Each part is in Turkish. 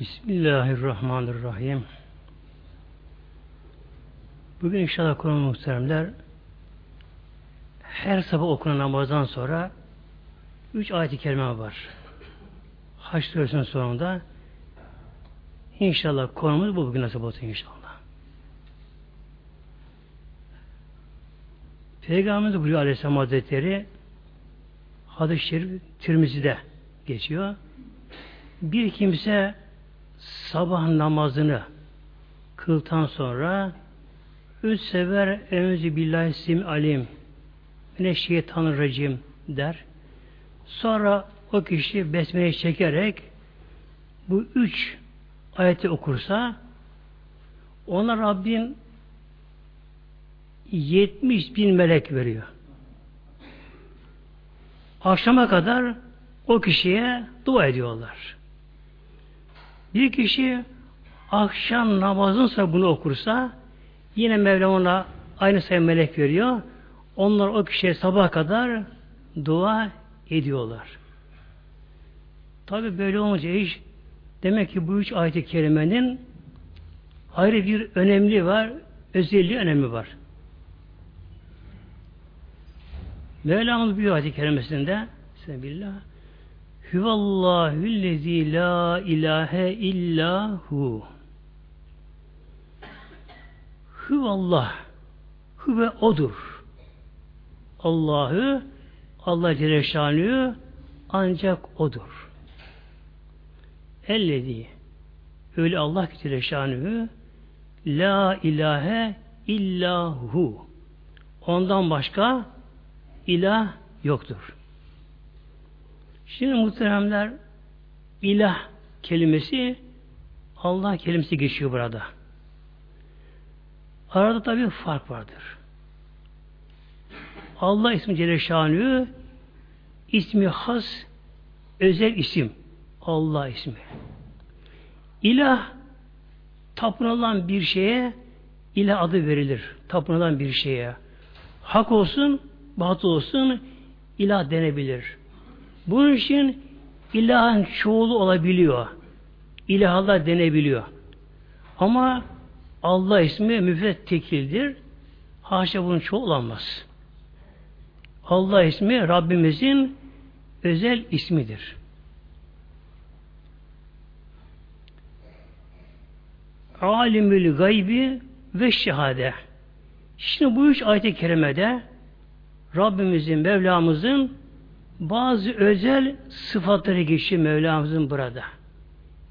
Bismillahirrahmanirrahim. Bugün inşallah konu muhteremler her sabah okunan namazdan sonra üç ayet-i kerime var. Haç suresinin sonunda inşallah konumuz bu bugün nasip olsun inşallah. Peygamberimiz buyuruyor Aleyhisselam Hazretleri hadis-i şerif Tirmizi'de geçiyor. Bir kimse sabah namazını kıltan sonra üç sefer Enzi billahi sim alim ne şeytanı racim der. Sonra o kişi besmele çekerek bu üç ayeti okursa ona Rabbim 70 bin melek veriyor. Akşama kadar o kişiye dua ediyorlar. Bir kişi akşam namazınsa bunu okursa yine Mevlam ona aynı sayı melek veriyor. Onlar o kişiye sabah kadar dua ediyorlar. Tabi böyle olunca iş demek ki bu üç ayet-i kerimenin ayrı bir önemli var, özelliği önemi var. Mevlamız bir ayet-i kerimesinde Bismillah Hüvallahüllezî la ilahe illahu Hüvallah Hüve odur. Allah'ı Allah Celle ancak odur. Ellezî öyle Allah Şanlı la ilahe illahu ondan başka ilah yoktur. Şimdi muhteremler ilah kelimesi Allah kelimesi geçiyor burada. Arada tabi fark vardır. Allah ismi Celle Şanı ismi has özel isim. Allah ismi. İlah tapınılan bir şeye ilah adı verilir. Tapınılan bir şeye. Hak olsun, batıl olsun ilah denebilir. Bunun için ilahın çoğulu olabiliyor. İlah Allah denebiliyor. Ama Allah ismi müfret tekildir. Haşa bunun çoğu olamaz. Allah ismi Rabbimizin özel ismidir. Alimül gaybi ve şehade. Şimdi bu üç ayet-i kerimede Rabbimizin, Mevlamızın bazı özel sıfatları geçiyor Mevlamızın burada.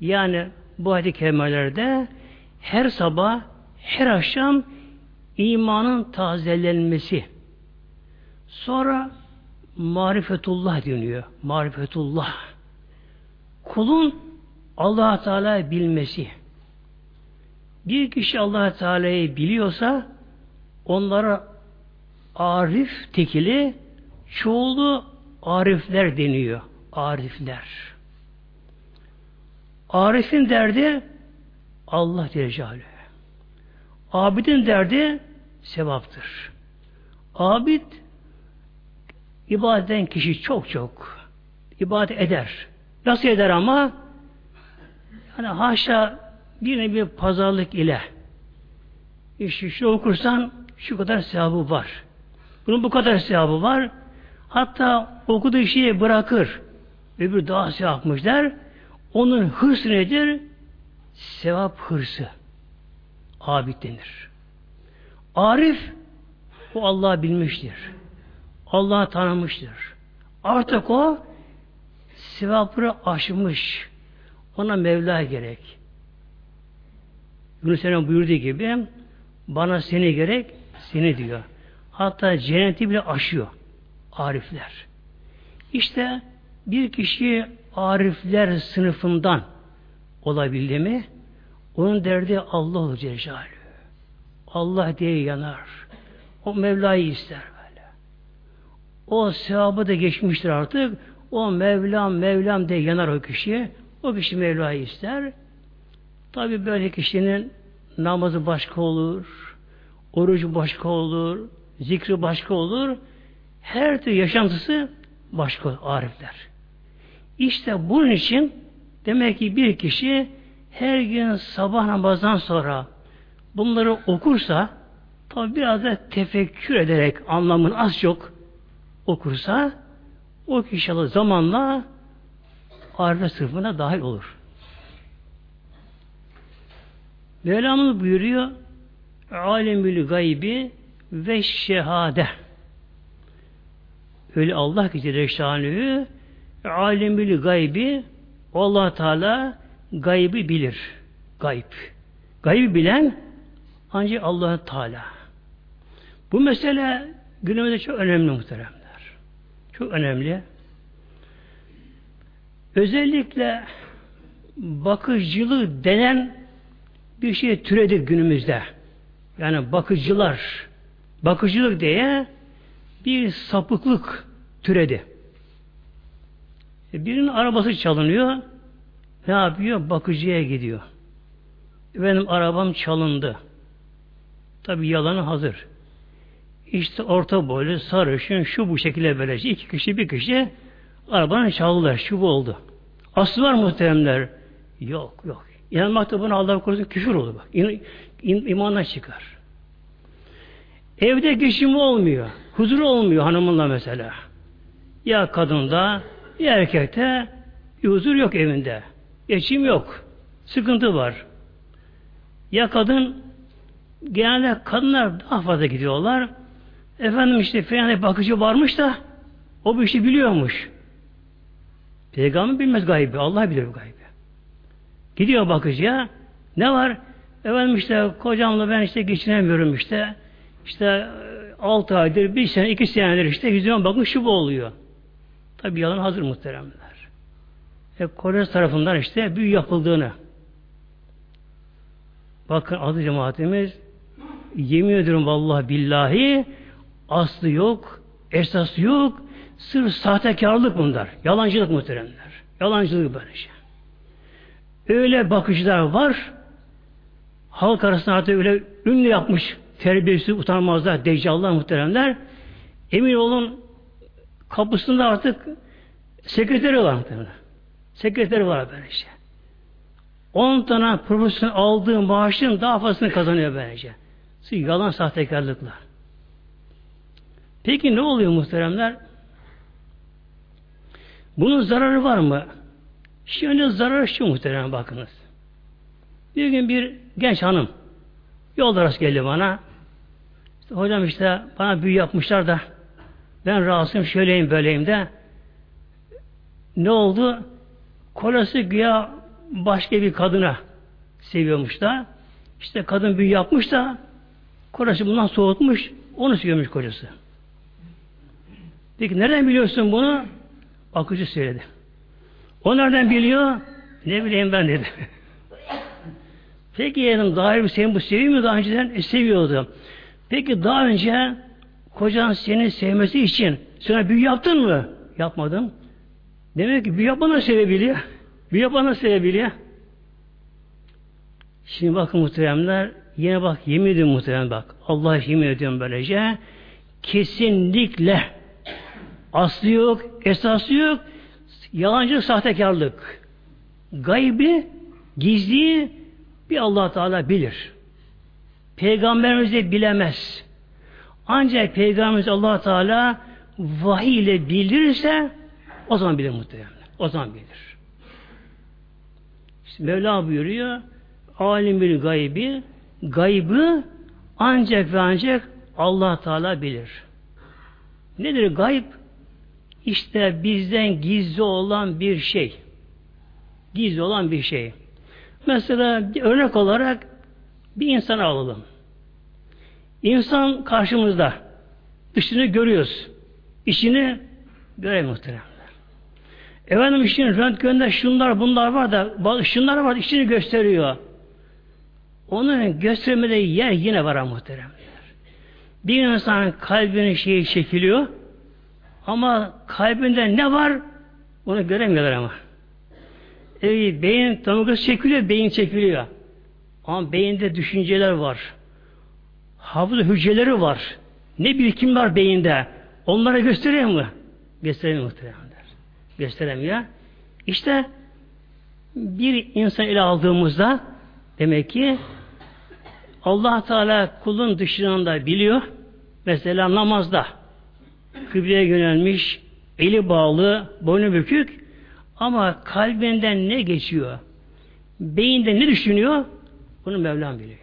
Yani bu ayet-i her sabah, her akşam imanın tazelenmesi. Sonra marifetullah deniyor. Marifetullah. Kulun allah Teala bilmesi. Bir kişi allah Teala'yı biliyorsa onlara arif tekili çoğulu arifler deniyor. Arifler. Arif'in derdi Allah Celle Abidin derdi sevaptır. Abid ibadet eden kişi çok çok ibadet eder. Nasıl eder ama? Yani haşa bir nevi pazarlık ile işte şu okursan şu kadar sevabı var. Bunun bu kadar sevabı var. Hatta okuduğu şeyi bırakır. Öbür daha sevapmış der. Onun hırsı nedir? Sevap hırsı. Abid denir. Arif o Allah'ı bilmiştir. Allah'ı tanımıştır. Artık o sevapları aşmış. Ona Mevla gerek. Yunus Emre buyurduğu gibi bana seni gerek, seni diyor. Hatta cenneti bile aşıyor. Arifler. İşte bir kişi arifler sınıfından olabildi mi onun derdi Allah olacak Allah diye yanar. O Mevla'yı ister böyle. O sevabı da geçmiştir artık. O Mevlam Mevlam diye yanar o kişi. O kişi Mevla'yı ister. Tabi böyle kişinin namazı başka olur, orucu başka olur, zikri başka olur, her türlü yaşantısı başka arifler. İşte bunun için demek ki bir kişi her gün sabah namazdan sonra bunları okursa tabi biraz da tefekkür ederek anlamını az çok okursa o kişi zamanla arife sınıfına dahil olur. Mevlamız buyuruyor alemül gaybi ve şehade öyle Allah ki Celle Şanlı'yı alemül gaybi allah Teala gaybi bilir. Gayb. Gaybi bilen ancak allah Teala. Bu mesele günümüzde çok önemli muhteremler. Çok önemli. Özellikle bakıcılığı denen bir şey türedi günümüzde. Yani bakıcılar, bakıcılık diye bir sapıklık türedi. E, birinin arabası çalınıyor. Ne yapıyor? Bakıcıya gidiyor. Benim arabam çalındı. Tabi yalanı hazır. İşte orta boylu, sarışın, şu bu şekilde böylece. iki kişi, bir kişi arabanı çaldılar. Şu bu oldu. Aslı var muhteremler. Yok, yok. İnanmak da buna Allah korusun küfür olur. Bak. İn, in, imandan çıkar. Evde geçimi olmuyor. Huzur olmuyor hanımınla mesela. Ya kadında ya erkekte bir huzur yok evinde. Geçim yok. Sıkıntı var. Ya kadın genelde kadınlar daha fazla gidiyorlar. Efendim işte falan bakıcı varmış da o bir işi biliyormuş. Peygamber bilmez gaybi. Allah bilir gaybi. Gidiyor bakıcıya. Ne var? Efendim işte kocamla ben işte geçinemiyorum işte. İşte 6 aydır, bir sene, iki senedir işte gidiyorum bakın şu bu oluyor. Tabi yalan hazır muhteremler. E, Kore tarafından işte büyü yapıldığını. Bakın adı cemaatimiz yemin ediyorum vallahi billahi aslı yok, esası yok, sırf sahtekarlık bunlar. Yalancılık muhteremler. Yalancılık böyle şey. Öyle bakıcılar var, halk arasında artık öyle ünlü yapmış terbiyesi utanmazlar, deccallar muhteremler. Emin olun kapısında artık sekreteri var muhtemelen. Sekreteri var böylece. 10 tane profesyonel aldığı maaşın daha fazlasını kazanıyor böylece. Yalan sahtekarlıkla. Peki ne oluyor muhteremler? Bunun zararı var mı? Şimdi zararı şu muhterem bakınız. Bir gün bir genç hanım yolda rast geldi bana. İşte, hocam işte bana büyü yapmışlar da ben rahatsızım şöyleyim böyleyim de ne oldu? Kolası güya başka bir kadına seviyormuş da işte kadın büyü yapmış da kolası bundan soğutmuş onu seviyormuş kocası. Peki nereden biliyorsun bunu? Bakıcı söyledi. O nereden biliyor? Ne bileyim ben dedi. Peki yeğenim daha bir seni bu seviyor mu daha önceden? E, seviyordu. Peki daha önce kocan seni sevmesi için sana büyü yaptın mı? Yapmadım. Demek ki büyü yapmanı sevebiliyor. Büyü yapmanı sevebiliyor. Şimdi bakın muhteremler yine bak yemin ediyorum muhterem bak. Allah yemin ediyorum böylece kesinlikle aslı yok, esası yok, yalancı sahtekarlık. Gaybi, gizli bir allah Teala bilir. Peygamberimiz de bilemez. Ancak Peygamberimiz allah Teala vahiy ile bildirirse o zaman bilir muhtemelen. O zaman bilir. İşte Mevla buyuruyor alim bir gaybi gaybı ancak ve ancak allah Teala bilir. Nedir gayb? İşte bizden gizli olan bir şey. Gizli olan bir şey. Mesela örnek olarak bir insan alalım. İnsan karşımızda. Dışını görüyoruz. İçini göremiyor muhteremler. Efendim işin röntgende şunlar bunlar var da şunlar var içini gösteriyor. Onun göstermede yer yine var muhteremler. Bir insan kalbinin şeyi çekiliyor ama kalbinde ne var onu göremiyorlar ama. E, beyin tomografisi çekiliyor, beyin çekiliyor. Ama beyinde düşünceler var. Hafıza hücreleri var. Ne birikim var beyinde. Onlara gösteriyor mu? Gösteremiyor muhtemelen. Gösteremiyor. İşte bir insan ile aldığımızda demek ki Allah Teala kulun dışından da biliyor. Mesela namazda kıbleye yönelmiş, eli bağlı, boynu bükük ama kalbinden ne geçiyor? Beyinde ne düşünüyor? Bunu Mevlam biliyor.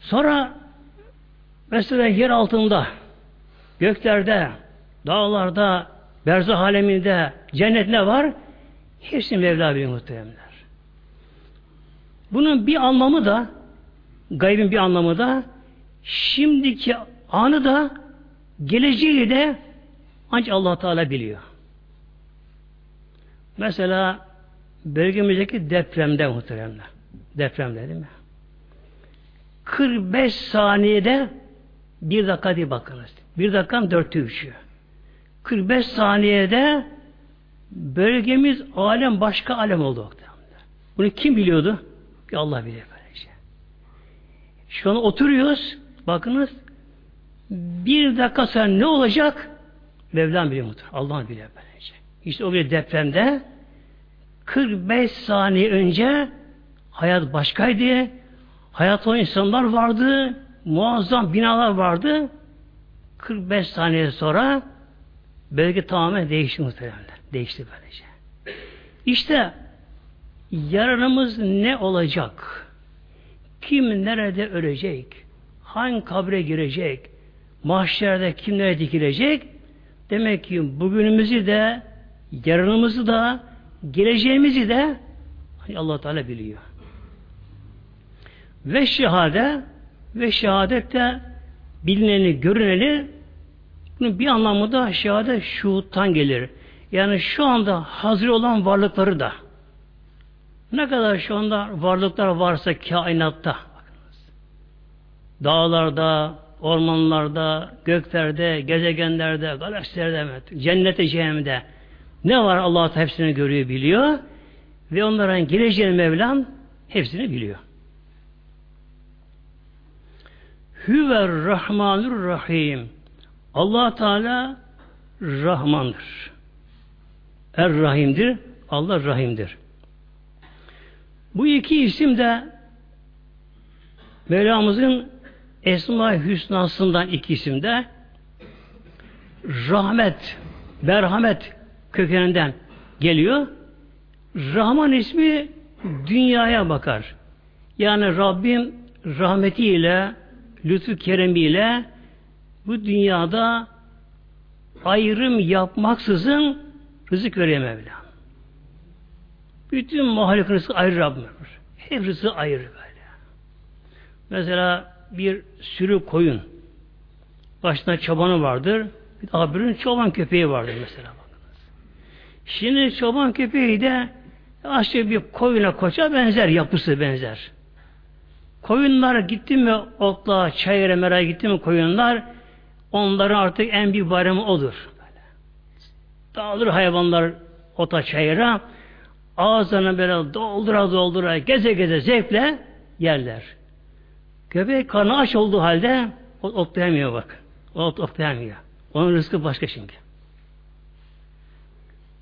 Sonra mesela yer altında, göklerde, dağlarda, berzah aleminde, cennet ne var? Hepsini Mevla biliyor muhteremler. Bunun bir anlamı da gaybin bir anlamı da şimdiki anı da geleceği de ancak allah Teala biliyor. Mesela bölgemizdeki depremde muhteremler. Depremde değil mi? 45 saniyede bir dakika diye bakınız. Bir dakikanın dörtte üçü. 45 saniyede bölgemiz alem başka alem oldu. Bunu kim biliyordu? Bir Allah bilir böylece. Şu an oturuyoruz. Bakınız bir dakika sonra ne olacak? Mevlam biliyor mudur? Allah biliyor böylece. İşte o bir depremde 45 saniye önce hayat başkaydı. Hayat o insanlar vardı. Muazzam binalar vardı. 45 saniye sonra bölge tamamen değişti muhtemelen. Değişti böylece. İşte yarınımız ne olacak? Kim nerede ölecek? Hangi kabre girecek? Mahşerde kimlere dikilecek? Demek ki bugünümüzü de yarınımızı da geleceğimizi de Allah Teala biliyor. Ve şehade ve şehadette bilineni, görüneni bunun bir anlamı da şehadet şuhuttan gelir. Yani şu anda hazır olan varlıkları da ne kadar şu anda varlıklar varsa kainatta. Dağlarda, ormanlarda, göklerde, gezegenlerde, galaksilerde, evet, cennete, cehennemde ne var Allah hepsini görüyor, biliyor ve onların geleceğini Mevlam hepsini biliyor. Hüver Rahmanur Rahim. Allah Teala Rahmandır. Er Rahim'dir. Allah Rahim'dir. Bu iki isim de Mevlamızın Esma-i Hüsna'sından iki isim de rahmet, merhamet kökeninden geliyor. Rahman ismi dünyaya bakar. Yani Rabbim rahmetiyle, lütfu keremiyle bu dünyada ayrım yapmaksızın rızık veriyor Mevla. Bütün mahluk rızkı ayrı Rabbim. Hep rızkı ayrı böyle. Mesela bir sürü koyun. Başında çobanı vardır. Bir daha birinin çoban köpeği vardır mesela. Bakınız. Şimdi çoban köpeği de aşağı bir koyuna koça benzer, yapısı benzer. Koyunlar gitti mi otla, çayıra, meraya gitti mi koyunlar onların artık en büyük bayramı odur. Dağılır hayvanlar ota çayıra ağızlarına böyle doldura doldura geze geze zevkle yerler. Köpek karnı aç olduğu halde ot otlayamıyor bak. O ot otlayamıyor. Onun rızkı başka şimdi.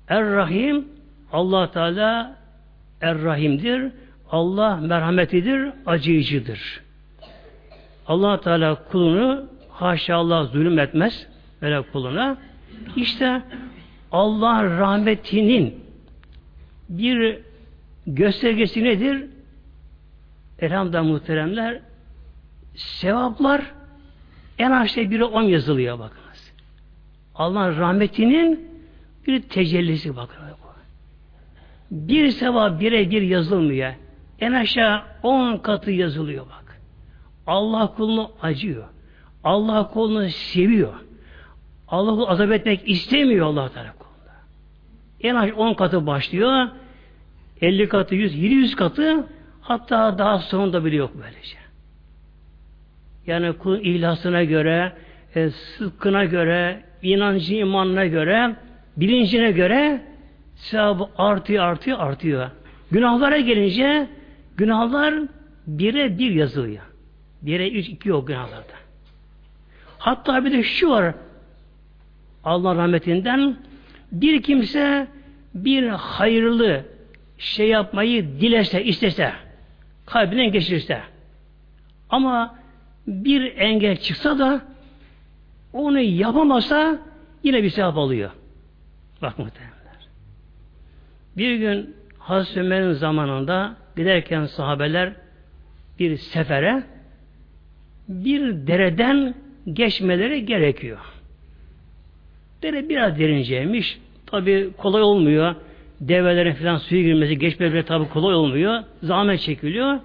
Er-Rahim Allah Teala Er-Rahim'dir. Allah merhametidir, acıyıcıdır. Allah Teala kulunu haşa Allah zulüm etmez böyle kuluna. İşte Allah rahmetinin bir göstergesi nedir? Elhamdülillah muhteremler sevaplar en aşağı biri on yazılıyor bakınız. Allah rahmetinin bir tecellisi bakın. Bir sevap bire bir yazılmıyor. En aşağı on katı yazılıyor bak. Allah kulunu acıyor. Allah kulunu seviyor. Allah'ı azap etmek istemiyor Allah Teala kulunda. En aşağı on katı başlıyor. 50 katı, 100, 700 katı hatta daha sonunda bile yok böylece. Yani kulun ihlasına göre, e, sıkkına göre, inancı imanına göre, bilincine göre sevabı artıyor, artıyor, artıyor. Günahlara gelince günahlar bire bir yazılıyor. Bire üç, iki yok günahlarda. Hatta bir de şu var Allah rahmetinden bir kimse bir hayırlı şey yapmayı dilese, istese, kalbinden geçirirse ama bir engel çıksa da onu yapamasa yine bir sevap alıyor. Bak muhtemelenler. Bir gün Hazreti Ömer'in zamanında giderken sahabeler bir sefere bir dereden geçmeleri gerekiyor. Dere biraz derinceymiş. Tabi kolay olmuyor. Develerin falan suya girmesi, geçmeleri tabi kolay olmuyor. Zahmet çekiliyor.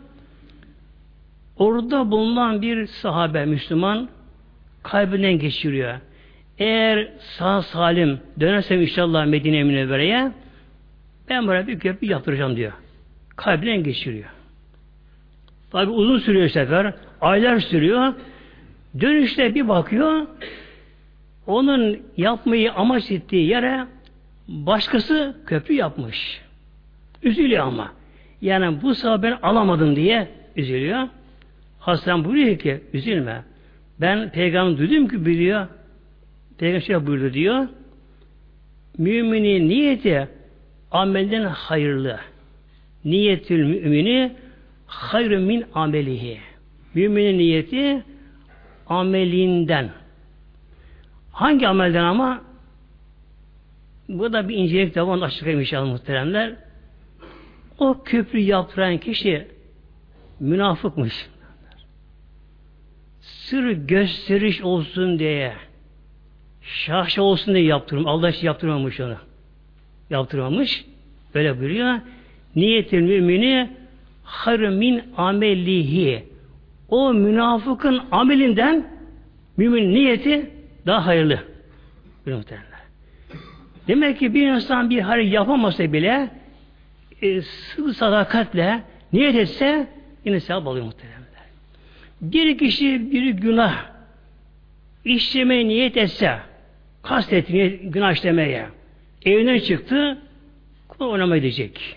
Orada bulunan bir sahabe Müslüman kalbinden geçiriyor. Eğer sağ salim dönersem inşallah Medine Münevvere'ye ben buraya bir köprü yaptıracağım diyor. Kalbinden geçiriyor. Tabi uzun sürüyor sefer. Aylar sürüyor. Dönüşte bir bakıyor onun yapmayı amaç ettiği yere başkası köprü yapmış. Üzülüyor ama. Yani bu ben alamadım diye üzülüyor. Hasan buyuruyor ki üzülme. Ben peygamber duydum ki biliyor. Peygamber şöyle buyurdu diyor. Müminin niyeti amelden hayırlı. Niyetül mümini hayrı min amelihi. Müminin niyeti amelinden. Hangi amelden ama? Bu da bir incelik de onu açıklayayım inşallah muhteremler. O köprü yaptıran kişi münafıkmış. Sır gösteriş olsun diye şahşa olsun diye yaptırmış. Allah için yaptırmamış onu. Yaptırmamış. Böyle buyuruyor. Niyetin mümini hayr min amelihi. O münafıkın amelinden mümin niyeti daha hayırlı. Demek ki bir insan bir hayır yapamasa bile e, sadakatle niyet etse yine sevap alıyor muhtemelen. Bir kişi bir günah işlemeye niyet etse kastetti günah işlemeye evinden çıktı kumar oynama edecek.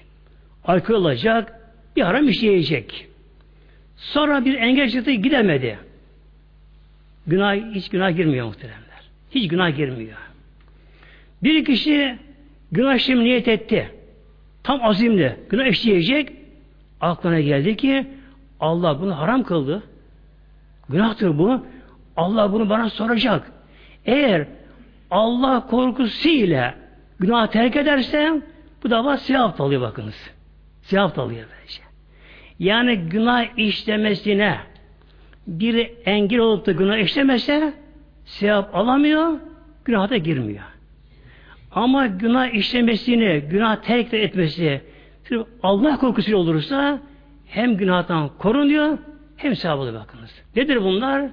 Alkol alacak bir haram işleyecek. Sonra bir engel çıktı gidemedi. Günah, hiç günah girmiyor muhteremler. Hiç günah girmiyor. Bir kişi günah işlemi niyet etti. Tam azimle günah işleyecek. Aklına geldi ki Allah bunu haram kıldı. Günahtır bu. Allah bunu bana soracak. Eğer Allah korkusu ile günah terk ederse bu da var sevap alıyor bakınız. Sevap alıyor böylece. Yani günah işlemesine bir engel olup da günah işlemese sevap alamıyor, günaha da girmiyor. Ama günah işlemesini, günah terk etmesi Allah korkusuyla olursa hem günahtan korunuyor sevap alıyor bakınız. Nedir bunlar?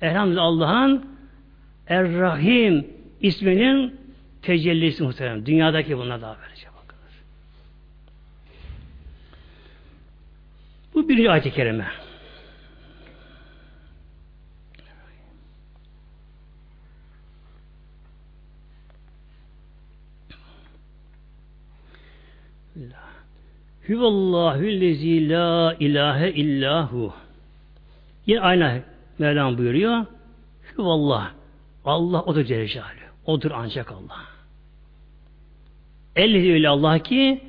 Elhamdülillah Allah'ın Er-Rahim isminin tecellisi muhterem. Dünyadaki bunlar daha böylece bakınız. Bu birinci ayet-i kerime. Hüvallahü la ilahe illahu. Yine aynı Mevlam buyuruyor. Hüvallah. Allah odur Celle. Odur ancak Allah. Ellezi öyle Allah ki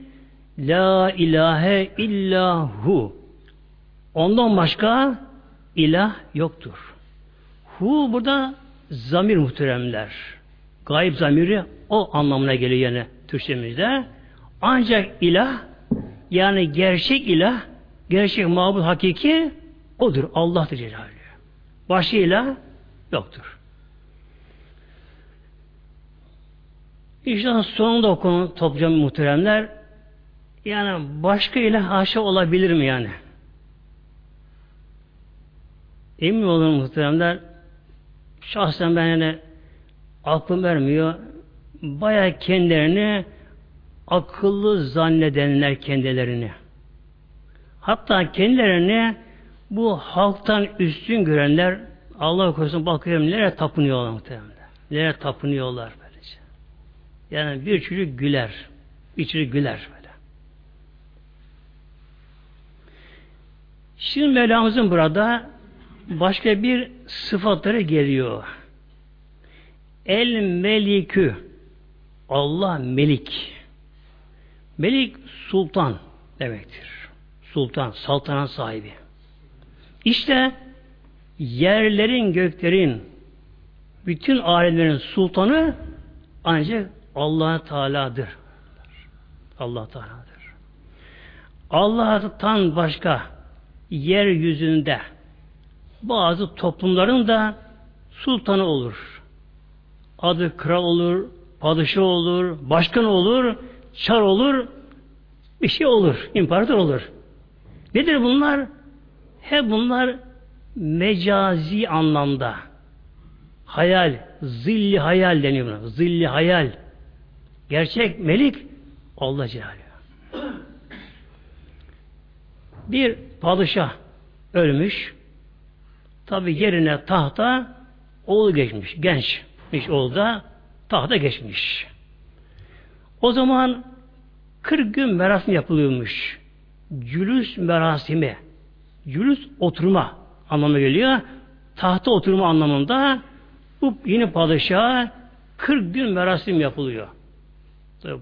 La ilahe illahu. Ondan başka ilah yoktur. Hu burada zamir muhteremler. Gayb zamiri o anlamına geliyor yani Türkçemizde. Ancak ilah yani gerçek ilah, gerçek mabud hakiki odur. Allah'tır Celaluhu. Başka ilah yoktur. İşte sonunda o konu toplayacağım muhteremler. Yani başka ilah haşa olabilir mi yani? Emin olun muhteremler. Şahsen ben yani aklım vermiyor. Baya kendilerini akıllı zannedenler kendilerini. Hatta kendilerini bu halktan üstün görenler Allah korusun bakıyorum nereye tapınıyorlar muhtemelen. Nereye tapınıyorlar böylece. Yani bir çocuk güler. Bir çocuk güler böyle. Şimdi Mevlamızın burada başka bir sıfatları geliyor. El melikü Allah melik. Melik sultan demektir. Sultan, saltanat sahibi. İşte yerlerin, göklerin, bütün alemlerin sultanı ancak Allah Teala'dır. Allah Teala'dır. Allah'tan başka yeryüzünde bazı toplumların da sultanı olur. Adı kral olur, padişah olur, başkan olur, çar olur, bir şey olur, imparator olur. Nedir bunlar? Hep bunlar mecazi anlamda. Hayal, zilli hayal deniyor buna. Zilli hayal. Gerçek melik Allah Celaluhu. Bir padişah ölmüş. Tabi yerine tahta oğlu geçmiş. Gençmiş oğlu da tahta geçmiş. O zaman 40 gün merasim yapılıyormuş. Cülüs merasimi. Cülüs oturma anlamına geliyor. Tahta oturma anlamında bu yeni padişaha 40 gün merasim yapılıyor.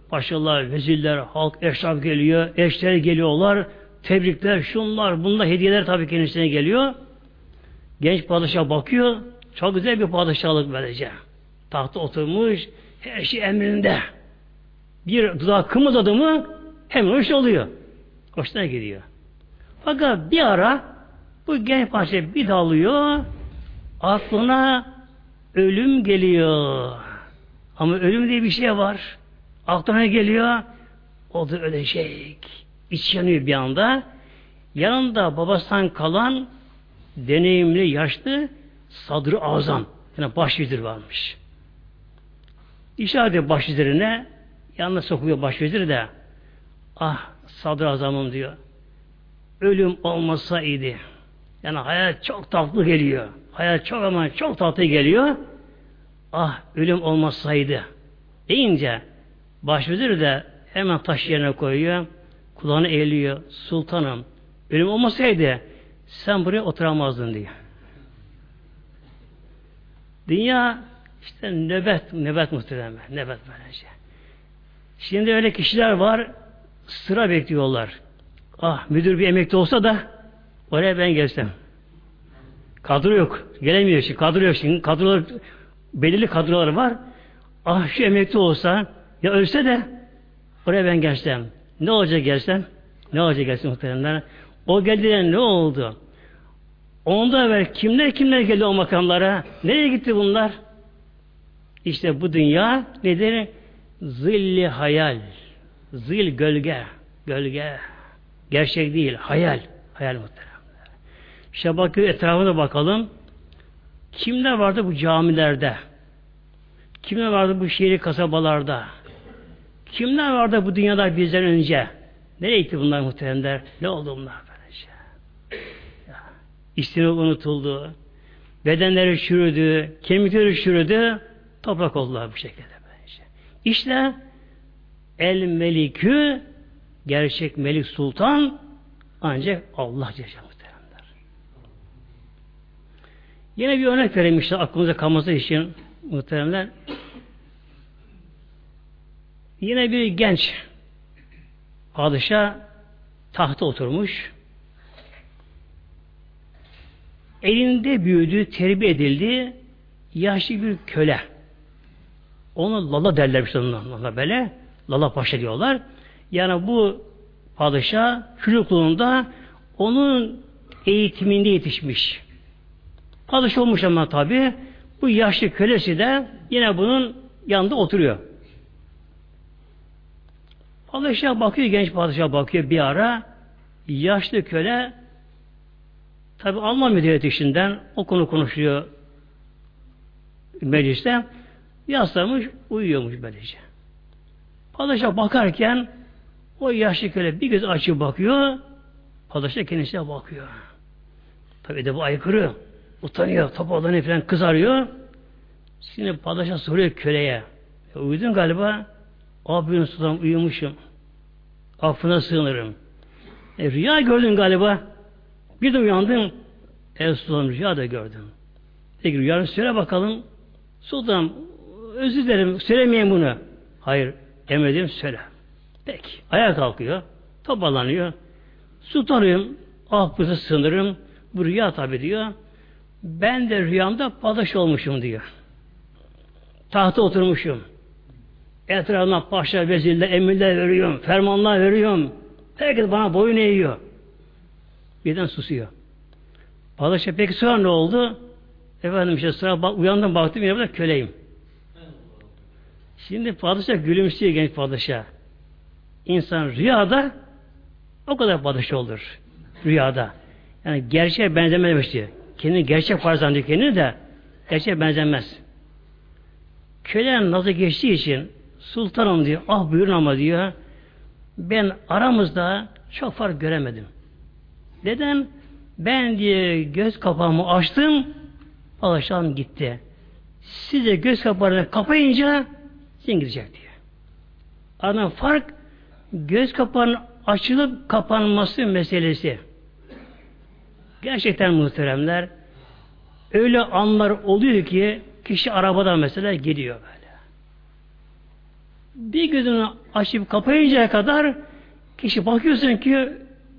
Paşalar, vezirler, halk, eşraf geliyor, eşleri geliyorlar, tebrikler, şunlar, bunlar hediyeler tabii kendisine geliyor. Genç padişah bakıyor, çok güzel bir padişahlık böylece. Tahta oturmuş, her şey emrinde. Bir dudağı kımıldadı mı hemen hoş oluyor. Hoşuna gidiyor. Fakat bir ara bu genç padişah bir dalıyor, aklına ölüm geliyor. Ama ölüm diye bir şey var. Aklına geliyor, o da ölecek. İç yanıyor bir anda. Yanında babasından kalan deneyimli, yaşlı sadrı azam. Yani başvezir varmış. İşaret başvezirine yanına sokuyor başvezir de ah sadrı azamım diyor. Ölüm olmasa idi. Yani hayat çok tatlı geliyor. Hayat çok ama çok tatlı geliyor. Ah ölüm olmasaydı deyince başvezir de hemen taş yerine koyuyor. Kulağını eğiliyor. Sultanım ölüm olmasaydı sen buraya oturamazdın diye. Dünya işte nöbet, nöbet muhtemelen. Nöbet böylece. Şimdi öyle kişiler var sıra bekliyorlar. Ah müdür bir emekli olsa da oraya ben gelsem. Kadro yok. Gelemiyor şimdi. Kadro yok şimdi. Kadrolar belirli kadrolar var. Ah şu emekli olsa ya ölse de oraya ben gelsem. Ne olacak gelsem? Ne olacak gelsem muhteremler? O geldiler ne oldu? Onda evvel kimler kimler geldi o makamlara? Nereye gitti bunlar? İşte bu dünya nedir? Zilli hayal. Zil gölge. Gölge. Gerçek değil. Hayal. Hayal muhteremler. İşte bakıyor etrafına bakalım. Kimler vardı bu camilerde? Kimler vardı bu şehir kasabalarda? Kimler vardı bu dünyada bizden önce? Nereye gitti bunlar muhteremler? Ne oldu bunlar böylece? İstimi unutuldu. Bedenleri çürüdü. Kemikleri çürüdü. Toprak oldular bu şekilde böylece. İşte El Melikü gerçek Melik Sultan ancak Allah Celle. Yine bir örnek vereyim işte aklınıza kalması için muhteremler. Yine bir genç padişah tahta oturmuş. Elinde büyüdü, terbiye edildi. Yaşlı bir köle. Onu Lala derlermiş ona böyle. Lala Paşa diyorlar. Yani bu padişah çocukluğunda onun eğitiminde yetişmiş. Padişah olmuş ama tabi bu yaşlı kölesi de yine bunun yanında oturuyor. Padişah bakıyor, genç padişah bakıyor bir ara. Yaşlı köle tabi Alman medeniyeti işinden o konu konuşuyor mecliste. Yaslamış, uyuyormuş böylece. Padişah bakarken o yaşlı köle bir göz açıp bakıyor. Padişah kendisine bakıyor. Tabi de bu aykırı. Utanıyor, toparlanıyor falan kızarıyor. Şimdi padişah soruyor köleye. E, uyudun galiba. Abinin sultanım uyumuşum. Affına sığınırım. E, rüya gördün galiba. Bir de uyandın. E sultanım rüya da gördüm. Peki rüyanı söyle bakalım. Sultanım özür dilerim söylemeyin bunu. Hayır emredim söyle. Peki. Ayağa kalkıyor. Toparlanıyor. Tutarım. Ah bu sınırım. Bu rüya tabi diyor. Ben de rüyamda padişah olmuşum diyor. Tahta oturmuşum. Etrafına paşa, vezirler, emirler veriyorum. Fermanlar veriyorum. Herkes bana boyun eğiyor. Birden susuyor. Padişah peki sonra ne oldu? Efendim işte sıra bak, uyandım baktım yine burada köleyim. Şimdi padişah gülümsüyor genç padişah. İnsan rüyada o kadar padişah olur. Rüyada. Yani gerçeğe benzemez diyor. Kendini gerçek farz diyor kendini de gerçeğe benzemez. Kölen nazı geçtiği için sultanım diyor ah buyurun ama diyor ben aramızda çok fark göremedim. Neden? Ben diye göz kapağımı açtım padişahım gitti. Size göz kapağını kapayınca sen gidecek diyor. Aradan fark göz kapağının açılıp kapanması meselesi. Gerçekten muhteremler öyle anlar oluyor ki kişi arabada mesela gidiyor böyle. Bir gözünü açıp kapayıncaya kadar kişi bakıyorsun ki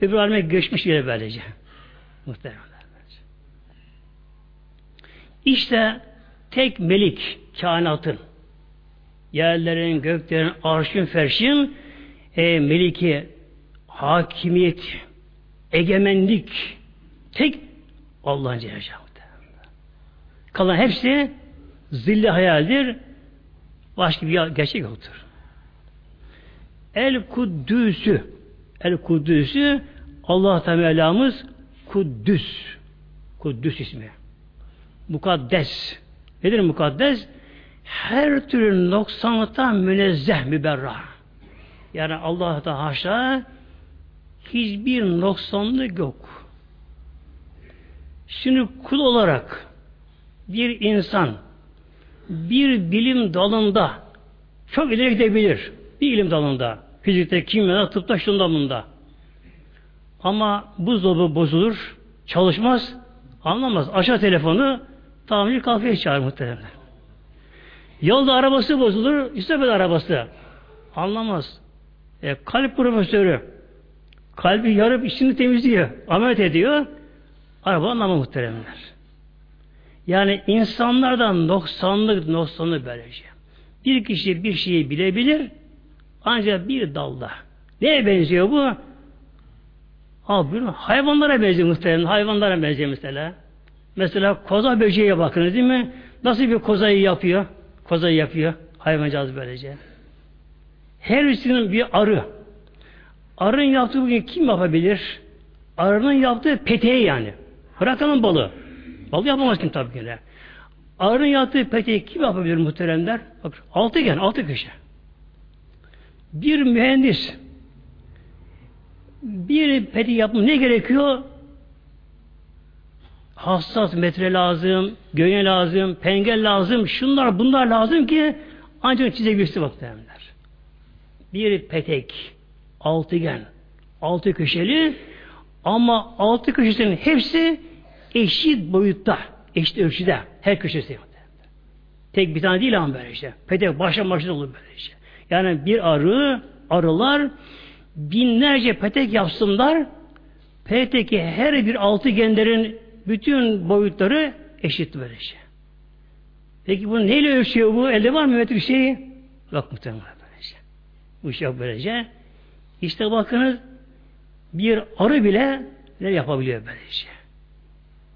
öbür aleme geçmiş yere böylece. Muhteremler. İşte tek melik kainatın yerlerin, göklerin, arşın, ferşin e, meliki hakimiyet, egemenlik tek Allah'ın Celle Kalan hepsi zilli hayaldir. Başka bir gerçek yoktur. El Kuddüsü El Kuddüsü Allah Teala'mız Kuddüs. Kuddüs ismi. Mukaddes. Nedir mukaddes? Her türlü noksanlıktan münezzeh müberra. Yani Allah da haşa hiçbir noksanlık yok. Şimdi kul olarak bir insan bir bilim dalında çok ileri gidebilir. Bir ilim dalında. Fizikte, kimyada, tıpta, şunda bunda. Ama buzdolabı bozulur, çalışmaz, anlamaz. Aşağı telefonu tamirci kafeye çağır muhtemelen. Yolda arabası bozulur, istemedi arabası. Anlamaz. E, kalp profesörü kalbi yarıp içini temizliyor, ameliyat ediyor. Araba anlamı muhteremler. Yani insanlardan noksanlık noksanlık böylece. Bir kişi bir şeyi bilebilir ancak bir dalda. Neye benziyor bu? Abi, hayvanlara benziyor muhtemelen. Hayvanlara benziyor mesela. Mesela koza böceğe bakınız değil mi? Nasıl bir kozayı yapıyor? Kozayı yapıyor. Hayvancağız böylece. Her birisinin bir arı. Arının yaptığı bugün kim yapabilir? Arının yaptığı peteği yani. Bırakalım balı. Balı yapamaz kim tabii ki. Arının yaptığı peteği kim yapabilir muhteremler? Bak, altıgen, altı köşe. Bir mühendis bir peteği yapma ne gerekiyor? Hassas metre lazım, gönye lazım, pengel lazım, şunlar bunlar lazım ki ancak çizebilirsin muhteremler. Bir petek, altıgen, altı köşeli ama altı köşesinin hepsi eşit boyutta, eşit ölçüde, her köşesi. Tek bir tane değil ama böyle işte. Petek başa başa olur böyle işte. Yani bir arı, arılar binlerce petek yapsınlar. Petekteki her bir altıgenlerin bütün boyutları eşit böyle şey. Peki bunu neyle ölçüyor bu? Elde var mı metrik şeyi? Yok muhtemelen yok böylece. İşte bakınız bir arı bile ne yapabiliyor böylece.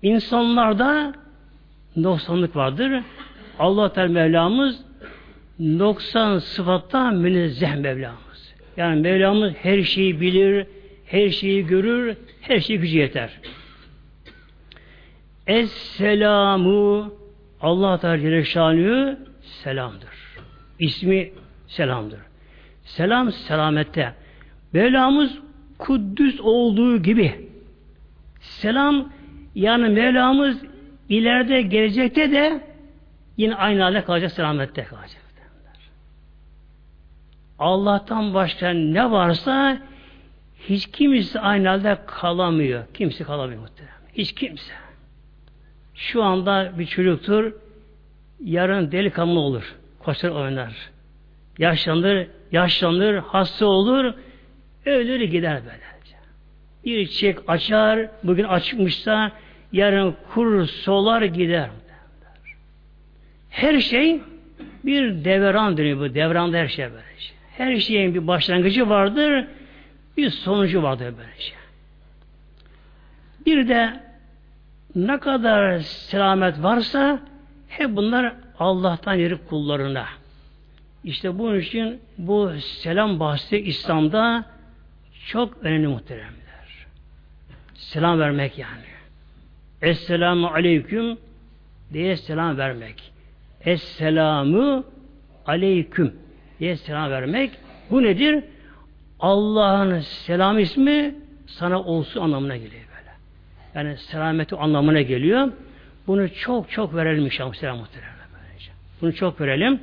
İnsanlarda noksanlık vardır. Allah Teala Mevlamız noksan sıfatta münezzeh Mevlamız. Yani Mevlamız her şeyi bilir, her şeyi görür, her şeyi gücü yeter. Esselamu Allah Teala Celle selamdır. İsmi selamdır. Selam selamette. Mevlamız Kuddüs olduğu gibi selam yani Mevlamız ileride gelecekte de yine aynı halde kalacak, selamette kalacak. Allah'tan başka ne varsa hiç kimse aynı halde kalamıyor. Kimse kalamıyor muhtemelen. Hiç kimse. Şu anda bir çocuktur, yarın delikanlı olur. Koşar oynar. Yaşlanır, yaşlanır, hasta olur, ölür gider böylece. Bir çiçek açar, bugün açmışsa yarın kurur, solar gider. Her şey bir devran dönüyor bu. Devranda her şey böylece. Her şeyin bir başlangıcı vardır, bir sonucu vardır böylece. Bir de ne kadar selamet varsa hep bunlar Allah'tan yeri kullarına. İşte bunun için bu selam bahsi İslam'da çok önemli muhteremler. Selam vermek yani. Esselamu aleyküm diye selam vermek. Esselamu aleyküm diye selam vermek. Bu nedir? Allah'ın selam ismi sana olsun anlamına geliyor böyle. Yani selameti anlamına geliyor. Bunu çok çok verelim inşallah selam muhtemelen. Bunu çok verelim.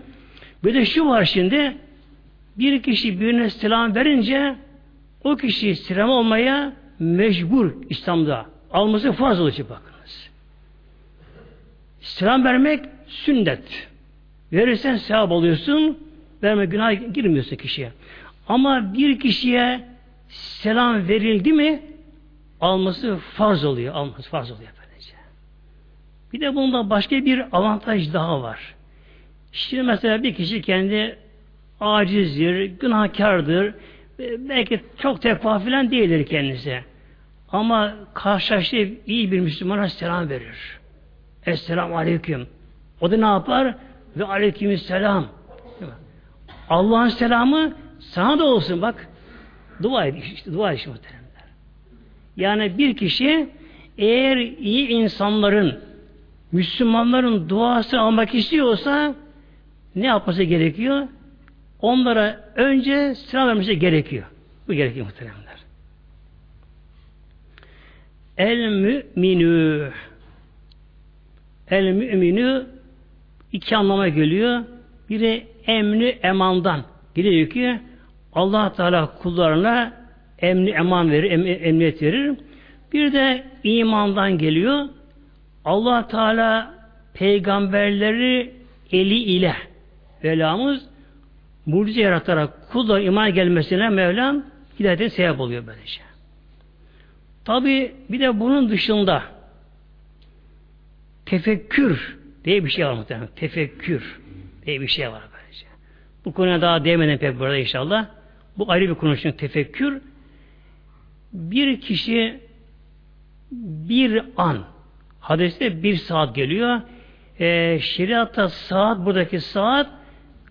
Bir de şu var şimdi bir kişi birine selam verince o kişi selam olmaya mecbur İslam'da. Alması farz olacak bakınız. Selam vermek sünnet. Verirsen sevap alıyorsun. Verme günah girmiyorsun kişiye. Ama bir kişiye selam verildi mi alması farz oluyor. Alması farz oluyor böylece. Bir de bunda başka bir avantaj daha var. Şimdi mesela bir kişi kendi acizdir, günahkardır, belki çok tekva filan değildir kendisi. Ama karşılaştığı iyi bir Müslümana selam verir. Esselamu Aleyküm. O da ne yapar? Ve Aleykümselam. Allah'ın selamı sana da olsun bak. Dua et, işte, dua et muhteremler. Yani bir kişi eğer iyi insanların Müslümanların duasını almak istiyorsa ne yapması gerekiyor? Onlara önce selam vermesi gerekiyor. Bu gerekiyor muhteremler. El müminü El müminü iki anlama geliyor. Biri emni emandan geliyor ki Allah Teala kullarına emni eman verir, em, emniyet verir. Bir de imandan geliyor. Allah Teala peygamberleri eli ile Mevlamız mucize yaratarak kullar iman gelmesine Mevlam hidayetin sebep oluyor böylece. Tabi bir de bunun dışında tefekkür diye bir şey var muhtemelen. Tefekkür diye bir şey var böylece. Bu konuya daha değmeden pek burada inşallah. Bu ayrı bir konu tefekkür. Bir kişi bir an hadiste bir saat geliyor. E, şeriatta saat buradaki saat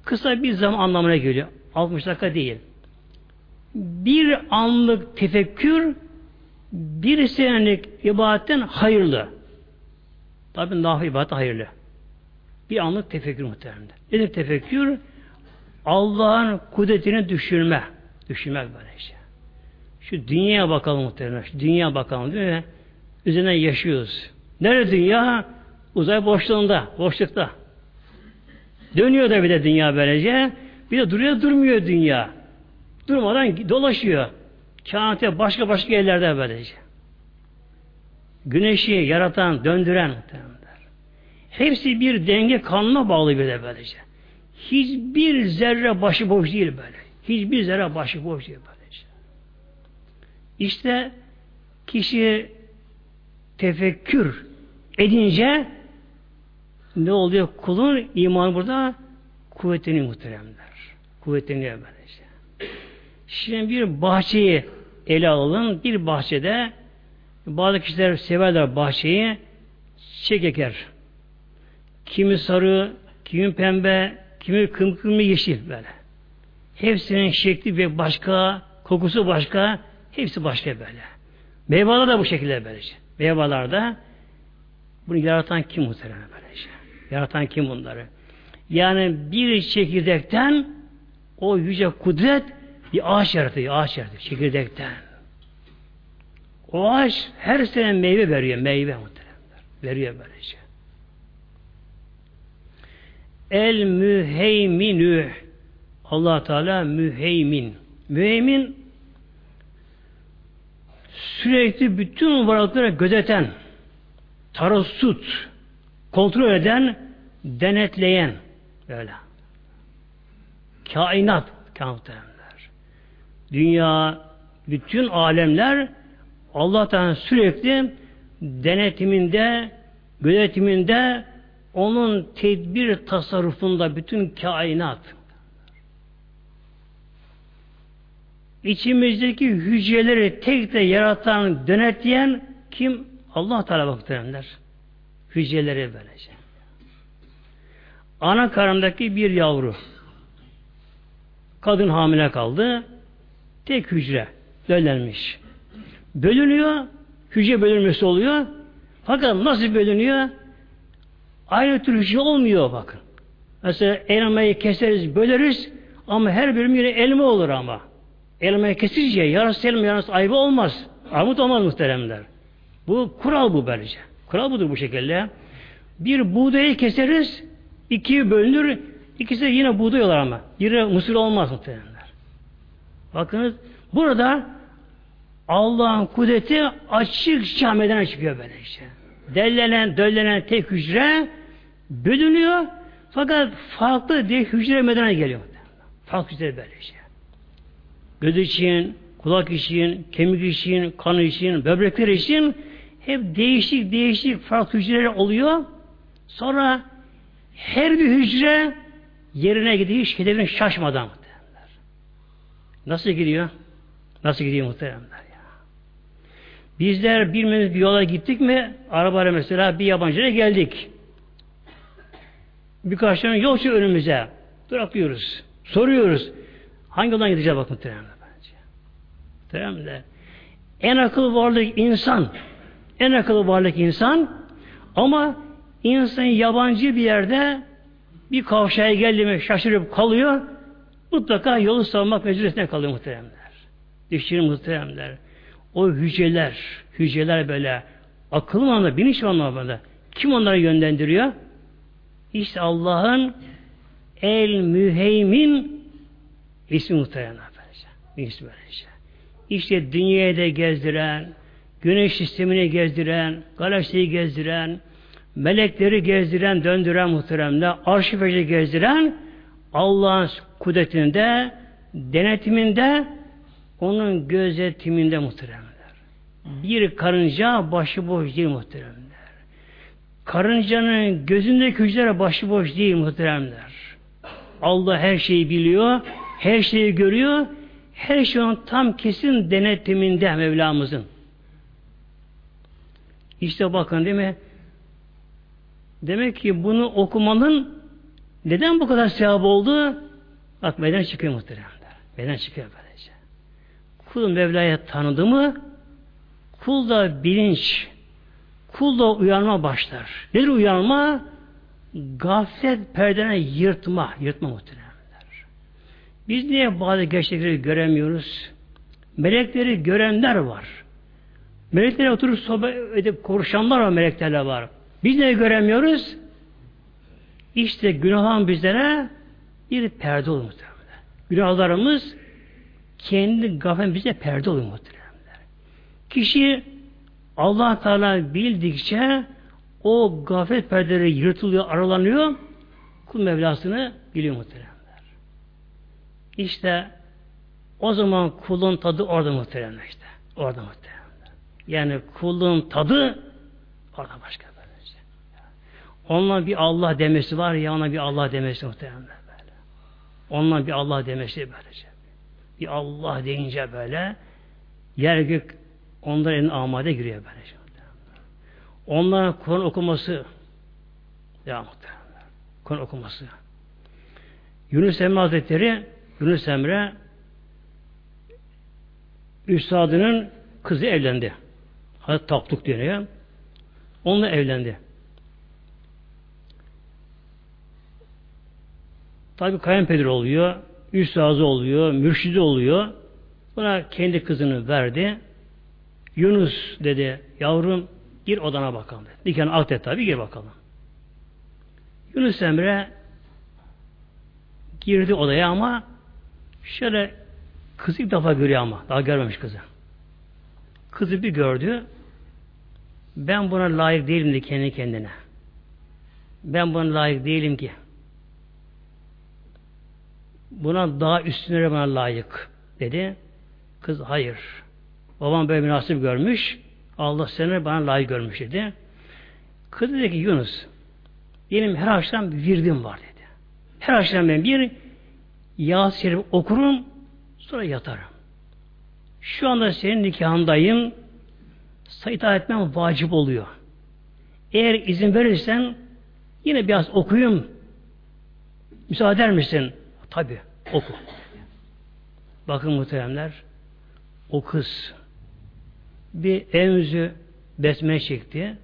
kısa bir zaman anlamına geliyor. 60 dakika değil. Bir anlık tefekkür bir senelik ibadetten hayırlı. Tabi nafile ibadet hayırlı. Bir anlık tefekkür muhtemelen. Nedir tefekkür? Allah'ın kudretini düşünme. Düşünmek böyle işte. Şu dünyaya bakalım muhtemelen. Şu dünyaya bakalım değil mi? Üzerine yaşıyoruz. Nerede dünya? Uzay boşluğunda, boşlukta. Dönüyor da bir de dünya böylece. Bir de duruyor durmuyor dünya. Durmadan dolaşıyor. Kainatı başka başka yerlerde böylece. Güneşi yaratan, döndüren. Hepsi bir denge kanuna bağlı bir de böylece. Hiçbir zerre başıboş değil böyle. Hiçbir zerre başıboş değil böylece. İşte kişi tefekkür edince ne oluyor? Kulun imanı burada kuvvetleniyor muhteremler. Kuvvetleniyor böylece. Şimdi bir bahçeyi ele alalım. Bir bahçede bazı kişiler severler bahçeyi çiçek eker. Kimi sarı, kimi pembe, kimi kımkımlı yeşil böyle. Hepsinin şekli bir başka, kokusu başka, hepsi başka böyle. Meyveler de bu şekilde böylece. Meyvelerde bunu yaratan kim muhtemelen böylece. Yaratan kim bunları? Yani bir çekirdekten o yüce kudret bir ağaç yaratıyor, ağaç yaratıyor çekirdekten. O ağaç her sene meyve veriyor, meyve muhteremler. Veriyor böylece. El müheyminü allah Teala müheymin. Müheymin sürekli bütün varlıkları gözeten, tarassut, kontrol eden, denetleyen böyle. kainat muhteremler. Dünya, bütün alemler Allah'tan sürekli denetiminde, gözetiminde, onun tedbir tasarrufunda bütün kainat. İçimizdeki hücreleri tek de yaratan, denetleyen kim? Allah Teala muhteremler. Hücreleri böylece. Ana karnındaki bir yavru. Kadın hamile kaldı. Tek hücre döllenmiş. Bölünüyor. Hücre bölünmesi oluyor. Fakat nasıl bölünüyor? Aynı tür hücre olmuyor bakın. Mesela elmayı keseriz, böleriz ama her birim yine elma olur ama. Elmayı kesince yarısı elma yarısı ayva olmaz. Armut olmaz muhteremler. Bu kural bu böylece. Kural budur bu şekilde. Bir buğdayı keseriz, ikiye bölünür, ikisi yine buğday olur ama. Yine mısır olmaz muhteremler. Bakınız burada Allah'ın kudreti açıkça meydana çıkıyor böyle işte. Dellenen, döllenen tek hücre bölünüyor fakat farklı diye hücre meydana geliyor. Farklı hücre böyle işte. Göz için, kulak için, kemik için, kan için, böbrekler için hep değişik değişik farklı hücreler oluyor. Sonra her bir hücre yerine gidiyor, hedefine şaşmadan. Nasıl gidiyor? Nasıl gidiyor muhteremler ya? Bizler bilmemiz bir yola gittik mi, arabayla mesela bir yabancıya geldik. Birkaç tane yol çıkıyor önümüze. Duraklıyoruz. Soruyoruz. Hangi yoldan gideceğiz bakın muhteremler bence. Muhteremler. En akıllı varlık insan. En akıllı varlık insan. Ama insan yabancı bir yerde bir kavşaya geldi mi şaşırıp kalıyor. Mutlaka yolu savunmak mecburiyetine kalıyor muhteremler. Düşünün muhteremler. O hücreler, hücreler böyle akıl anlamda, bilinç anlamda kim onları yönlendiriyor? İşte Allah'ın El Müheymin ismi muhteremler. İsmi böylece. İşte dünyayı da gezdiren, güneş sistemini gezdiren, galaksiyi gezdiren, melekleri gezdiren, döndüren muhteremler, arşi gezdiren Allah'ın kudretinde, denetiminde, onun gözetiminde muhteremler. Bir karınca başıboş değil muhteremler. Karıncanın gözündeki hücreler başıboş değil muhteremler. Allah her şeyi biliyor, her şeyi görüyor, her şey onun tam kesin denetiminde Mevlamızın. İşte bakın değil mi? Demek ki bunu okumanın neden bu kadar sevap oldu? Bak meydan çıkıyor muhteremler. Meydan çıkıyor böylece. Kul Mevla'ya tanıdı mı kul da bilinç, kul da uyanma başlar. Nedir uyanma? Gaflet perdene yırtma, yırtma muhteremler. Biz niye bazı gerçekleri göremiyoruz? Melekleri görenler var. Meleklerle oturup sohbet edip konuşanlar var, meleklerle var. Biz ne göremiyoruz? İşte günahın bizlere bir perde olur muhtemelen. Günahlarımız kendi gafen bize perde olur muhtemelen. Kişi Allah Teala bildikçe o gafet perdeleri yırtılıyor, aralanıyor. Kul Mevlasını biliyor muhteremler. İşte o zaman kulun tadı orada muhteremler işte. Orada muhteremler. Yani kulun tadı orada başka. Onunla bir Allah demesi var ya ona bir Allah demesi muhtemelen böyle. Onunla bir Allah demesi böylece. Bir Allah deyince böyle yer gök onların amade giriyor böylece. Onların Kur'an okuması ya muhtemelen. Kur'an okuması. Yunus Emre Hazretleri Yunus Emre Üstadının kızı evlendi. Hazreti Tapduk deniyor. Onunla evlendi. Tabi kayınpeder oluyor, üstazı oluyor, mürşidi oluyor. Buna kendi kızını verdi. Yunus dedi, yavrum gir odana bakalım dedi. Diken alt et tabi gir bakalım. Yunus Emre girdi odaya ama şöyle kızı ilk defa görüyor ama daha görmemiş kızı. Kızı bir gördü. Ben buna layık değilim de kendi kendine. Ben buna layık değilim ki. buna daha üstünlere bana layık dedi. Kız hayır. Babam böyle münasip görmüş. Allah seni bana layık görmüş dedi. Kız dedi ki Yunus benim her akşam bir virdim var dedi. Her akşam ben bir Yasin okurum sonra yatarım. Şu anda senin nikahındayım. Sayıta etmem vacip oluyor. Eğer izin verirsen yine biraz okuyayım. Müsaade eder misin? Tabi oku. Bakın muhteremler o kız bir evimizi besmele çekti.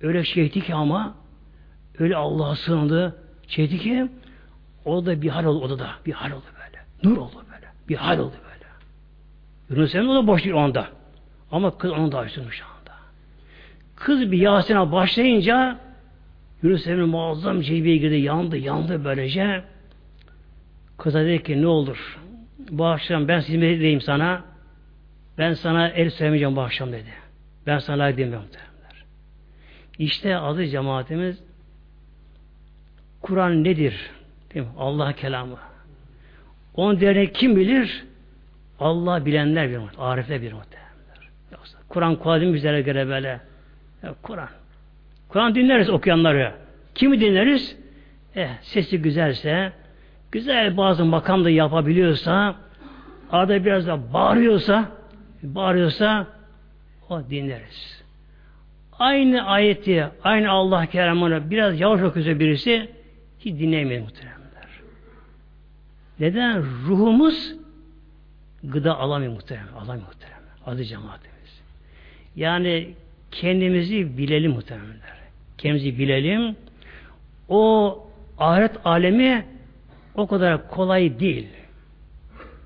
Öyle çekti ki ama öyle Allah'a sığındı. Çekti ki o da bir hal oldu odada. Bir hal oldu böyle. Nur oldu böyle. Bir hal oldu böyle. Yunus Emre o da boş değil o anda. Ama kız onu da üstünmüş şu anda. Kız bir Yasin'e başlayınca Yunus Emre muazzam cebiye girdi. Yandı, yandı böylece. Kıza dedi ki ne olur bu akşam ben hizmet edeyim sana. Ben sana el sevmeyeceğim bu akşam dedi. Ben sana layık demiyorum muhtemelenler. İşte adı cemaatimiz Kur'an nedir? Değil mi? Allah kelamı. Onun değerini kim bilir? Allah bilenler bir arifler bir muhtemelenler. Yoksa Kur'an kuadim üzere göre böyle Kur'an. Kur'an dinleriz okuyanları. Kimi dinleriz? Eh, sesi güzelse, güzel bazı makam da yapabiliyorsa, arada biraz da bağırıyorsa, bağırıyorsa o dinleriz. Aynı ayeti, aynı Allah kelamını biraz yavaş okuyorsa birisi hiç dinlemeyin muhteremler. Neden? Ruhumuz gıda alamıyor muhterem. Alamıyor muhterem. Adı cemaatimiz. Yani kendimizi bilelim muhteremler. Kendimizi bilelim. O ahiret alemi o kadar kolay değil.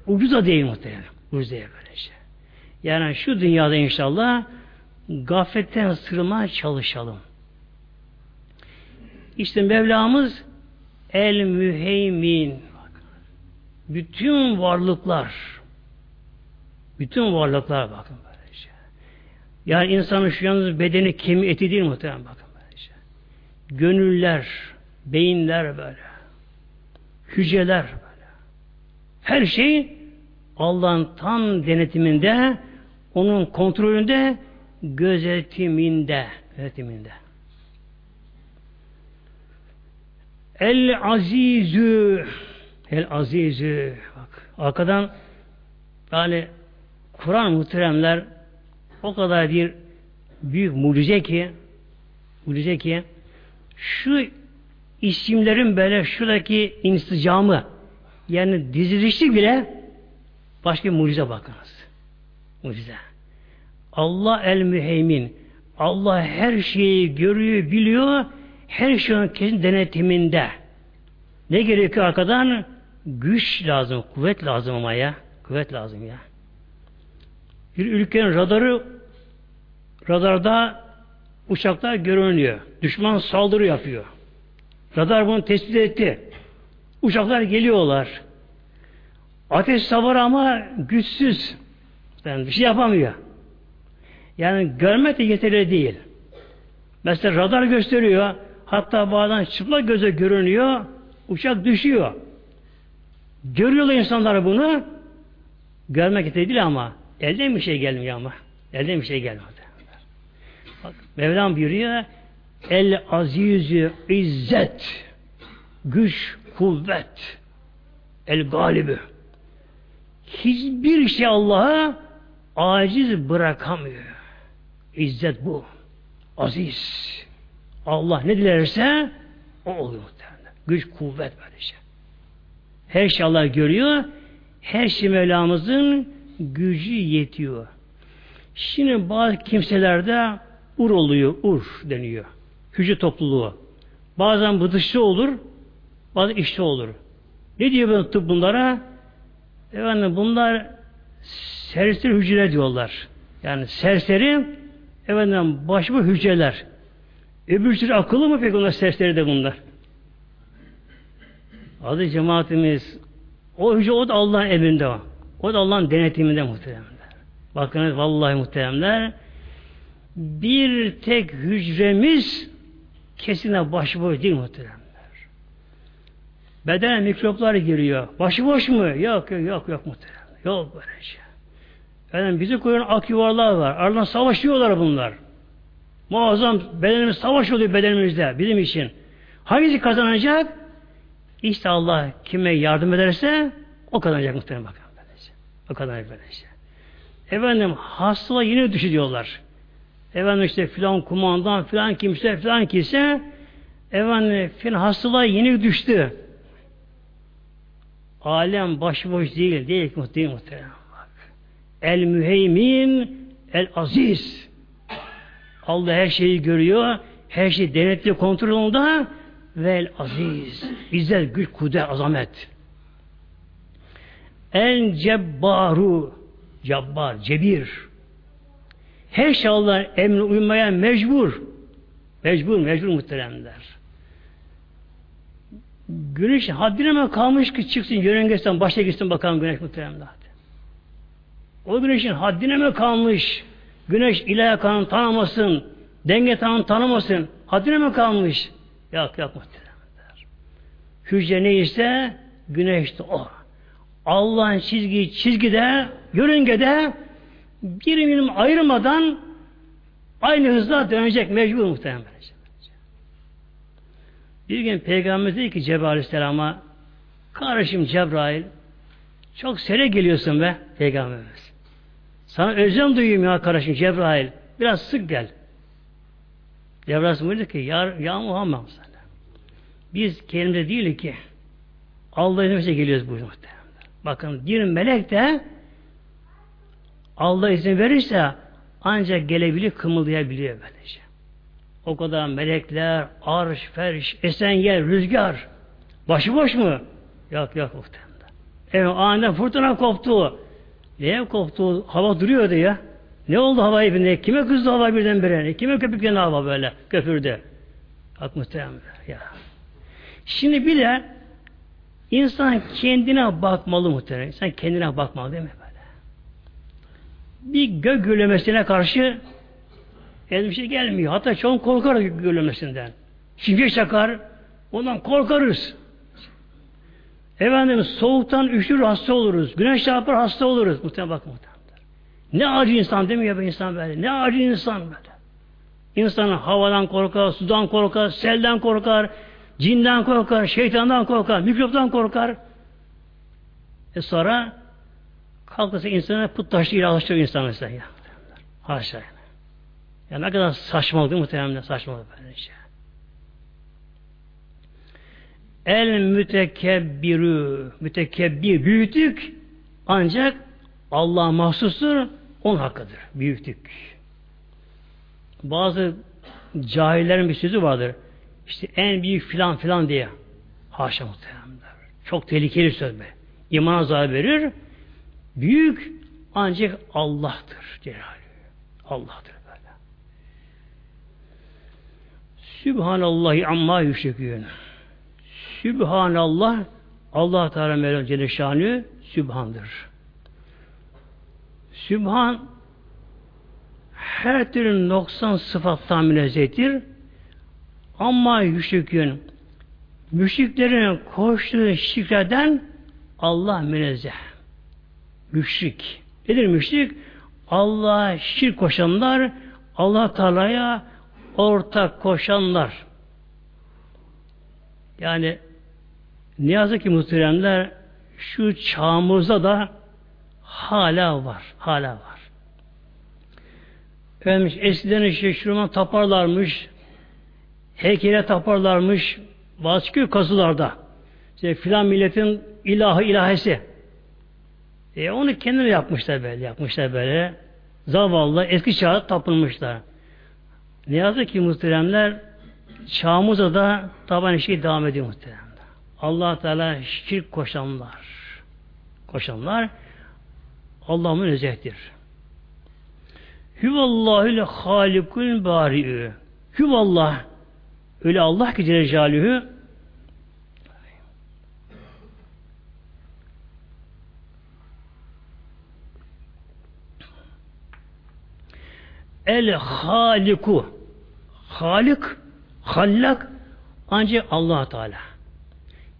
Ucuz da değil muhtemelen. Ucuz değil böyle şey. Yani şu dünyada inşallah gafletten sırmaya çalışalım. İşte Mevlamız El Müheymin bütün varlıklar bütün varlıklar bakın böyle şey. Yani insanın şu yalnız bedeni kemi eti değil muhtemelen bakın böyle şey. Gönüller, beyinler böyle hücreler böyle. Her şey Allah'ın tam denetiminde, onun kontrolünde, gözetiminde, gözetiminde. El azizü El azizü bak arkadan yani Kur'an muhteremler o kadar bir büyük mucize ki mucize ki şu isimlerin böyle şuradaki insicamı yani dizilişi bile başka bir mucize bakınız. Mucize. Allah el müheymin. Allah her şeyi görüyor, biliyor. Her şeyin kesin denetiminde. Ne gerekiyor arkadan? Güç lazım, kuvvet lazım ama ya. Kuvvet lazım ya. Bir ülkenin radarı radarda uçaklar görünüyor. Düşman saldırı yapıyor. Radar bunu tespit etti. Uçaklar geliyorlar. Ateş savar ama güçsüz. Yani bir şey yapamıyor. Yani görmek de yeterli değil. Mesela radar gösteriyor. Hatta bazen çıplak göze görünüyor. Uçak düşüyor. Görüyorlar insanlar bunu. Görmek yeterli değil ama elden bir şey gelmiyor ama. Elden bir şey gelmiyor. Bak Mevlam buyuruyor El azizü izzet güç, kuvvet el galibi hiçbir şey Allah'a aciz bırakamıyor. İzzet bu. Aziz. Allah ne dilerse o oluyor muhtemelen. Güç, kuvvet böyle şey. Her şey Allah görüyor. Her şey Mevlamızın gücü yetiyor. Şimdi bazı kimselerde ur oluyor, ur deniyor hücre topluluğu. Bazen bu dışta olur, bazen içte olur. Ne diyor ben tıp bunlara? Efendim bunlar serseri hücreler diyorlar. Yani serseri efendim başıma hücreler. Öbür türlü akıllı mı peki onlar serseri de bunlar? Adı cemaatimiz o hücre o da Allah'ın emrinde o. O da Allah'ın denetiminde muhteremler. Bakınız vallahi muhteremler bir tek hücremiz Kesinlikle başıboş değil muhteremler. Bedene mikroplar giriyor. Başıboş mu? Yok yok yok yok muhtemelen. Yok böyle şey. Efendim bizi koyan ak yuvarlar var. Aradan savaşıyorlar bunlar. Muazzam bedenimiz savaş oluyor bedenimizde bizim için. Hangisi kazanacak? İşte Allah kime yardım ederse o kazanacak muhtemelen bakın. O kadar böylece. Efendim hastalığa yine düşüyorlar. Efendim işte filan kumandan filan kimse filan kimse efendim filan hastalığa yeni düştü. Alem başıboş değil. Değil değil muhtemelen. Bak. El müheymin el aziz. Allah her şeyi görüyor. Her şey denetli kontrolünde ve el aziz. İzzet, güç, kudret, azamet. El cebbaru cabbar, cebir. Her şey Allah'ın emrine uymaya mecbur. Mecbur, mecbur muhteremler. Güneş haddine mi kalmış ki çıksın yörüngesinden başa gitsin bakalım güneş muhteremler. O güneşin haddine mi kalmış? Güneş ilahe kanun tanımasın, denge tanım tanımasın. Haddine mi kalmış? Yok yok muhteremler. Hücre neyse güneş de o. Allah'ın çizgi çizgide, yörüngede bir milim ayırmadan aynı hızla dönecek mecbur muhtemelen. Bir gün Peygamber dedi ki Cebrail Aleyhisselam'a kardeşim Cebrail çok sere geliyorsun be Peygamberimiz. Sana özlem duyuyorum ya kardeşim Cebrail. Biraz sık gel. Cebrail buyurdu ki ya, ya Muhammed biz kendimize değil ki Allah'ın izniyle geliyoruz bu muhtemelen. Bakın bir melek de Allah izin verirse ancak gelebilir, kımıldayabiliyor böylece. O kadar melekler, arş, ferş, esen yer, rüzgar. Başıboş mu? Yok yok muhtemelen. Evet aniden fırtına koptu. Niye koptu? Hava duruyordu ya. Ne oldu havayı birine? Kime kızdı hava birdenbire? Kime köpüklendi hava böyle? Köpürdü. Bak muhtemelen ya. Şimdi bir de İnsan kendine bakmalı muhtemelen. Sen kendine bakmalı değil mi böyle? Bir gök gürlemesine karşı bir şey gelmiyor. Hatta çok korkar gök gürlemesinden. Şimşek çakar, ondan korkarız. Efendim soğuktan üşür hasta oluruz. Güneş çarpar hasta oluruz. Muhtemelen bak muhtemelen. Ne acı insan ya bu insan böyle? Ne acı insan böyle? İnsan havadan korkar, sudan korkar, selden korkar, Cinden korkar, şeytandan korkar, mikroptan korkar. E sonra kalkırsa insana putlaştı ilahlaştırıyor insan mesela ya. Haşa yani. Ya ne kadar saçmalık muhtemelen saçmalık böyle şey. El mütekebbirü mütekebbir büyütük ancak Allah mahsustur onun hakkıdır. Büyüktük. Bazı cahillerin bir sözü vardır. İşte en büyük filan filan diye. Haşa muhteremler. Çok tehlikeli söz be. İmana zarar verir. Büyük ancak Allah'tır. Celalü. Allah'tır böyle. Sübhanallahi amma yüşrikûn. Sübhanallah Allah Teala Mevlam Celle Şanı Sübhan'dır. Sübhan her türlü noksan sıfattan münezzehtir. Ama yüşrikün müşriklerin koştuğu şikreden Allah münezzeh. Müşrik. Nedir müşrik? Allah'a şirk koşanlar, Allah Teala'ya ortak koşanlar. Yani ne yazık ki muhteremler şu çağımızda da hala var. Hala var. Efendim eskiden işte şuradan taparlarmış, heykele taparlarmış bazı çıkıyor kazılarda. İşte filan milletin ilahı ilahesi. E onu kendine yapmışlar böyle, yapmışlar böyle. Zavallı eski çağda tapınmışlar. Ne yazık ki muhteremler çağımızda da taban şey devam ediyor muhteremler. allah Teala şirk koşanlar koşanlar Allah'ın özelliktir. Hüvallahül halikul bari'ü. Hüvallah Öyle Allah ki Celle Celaluhu El Haliku Halik Hallak ancak allah Teala.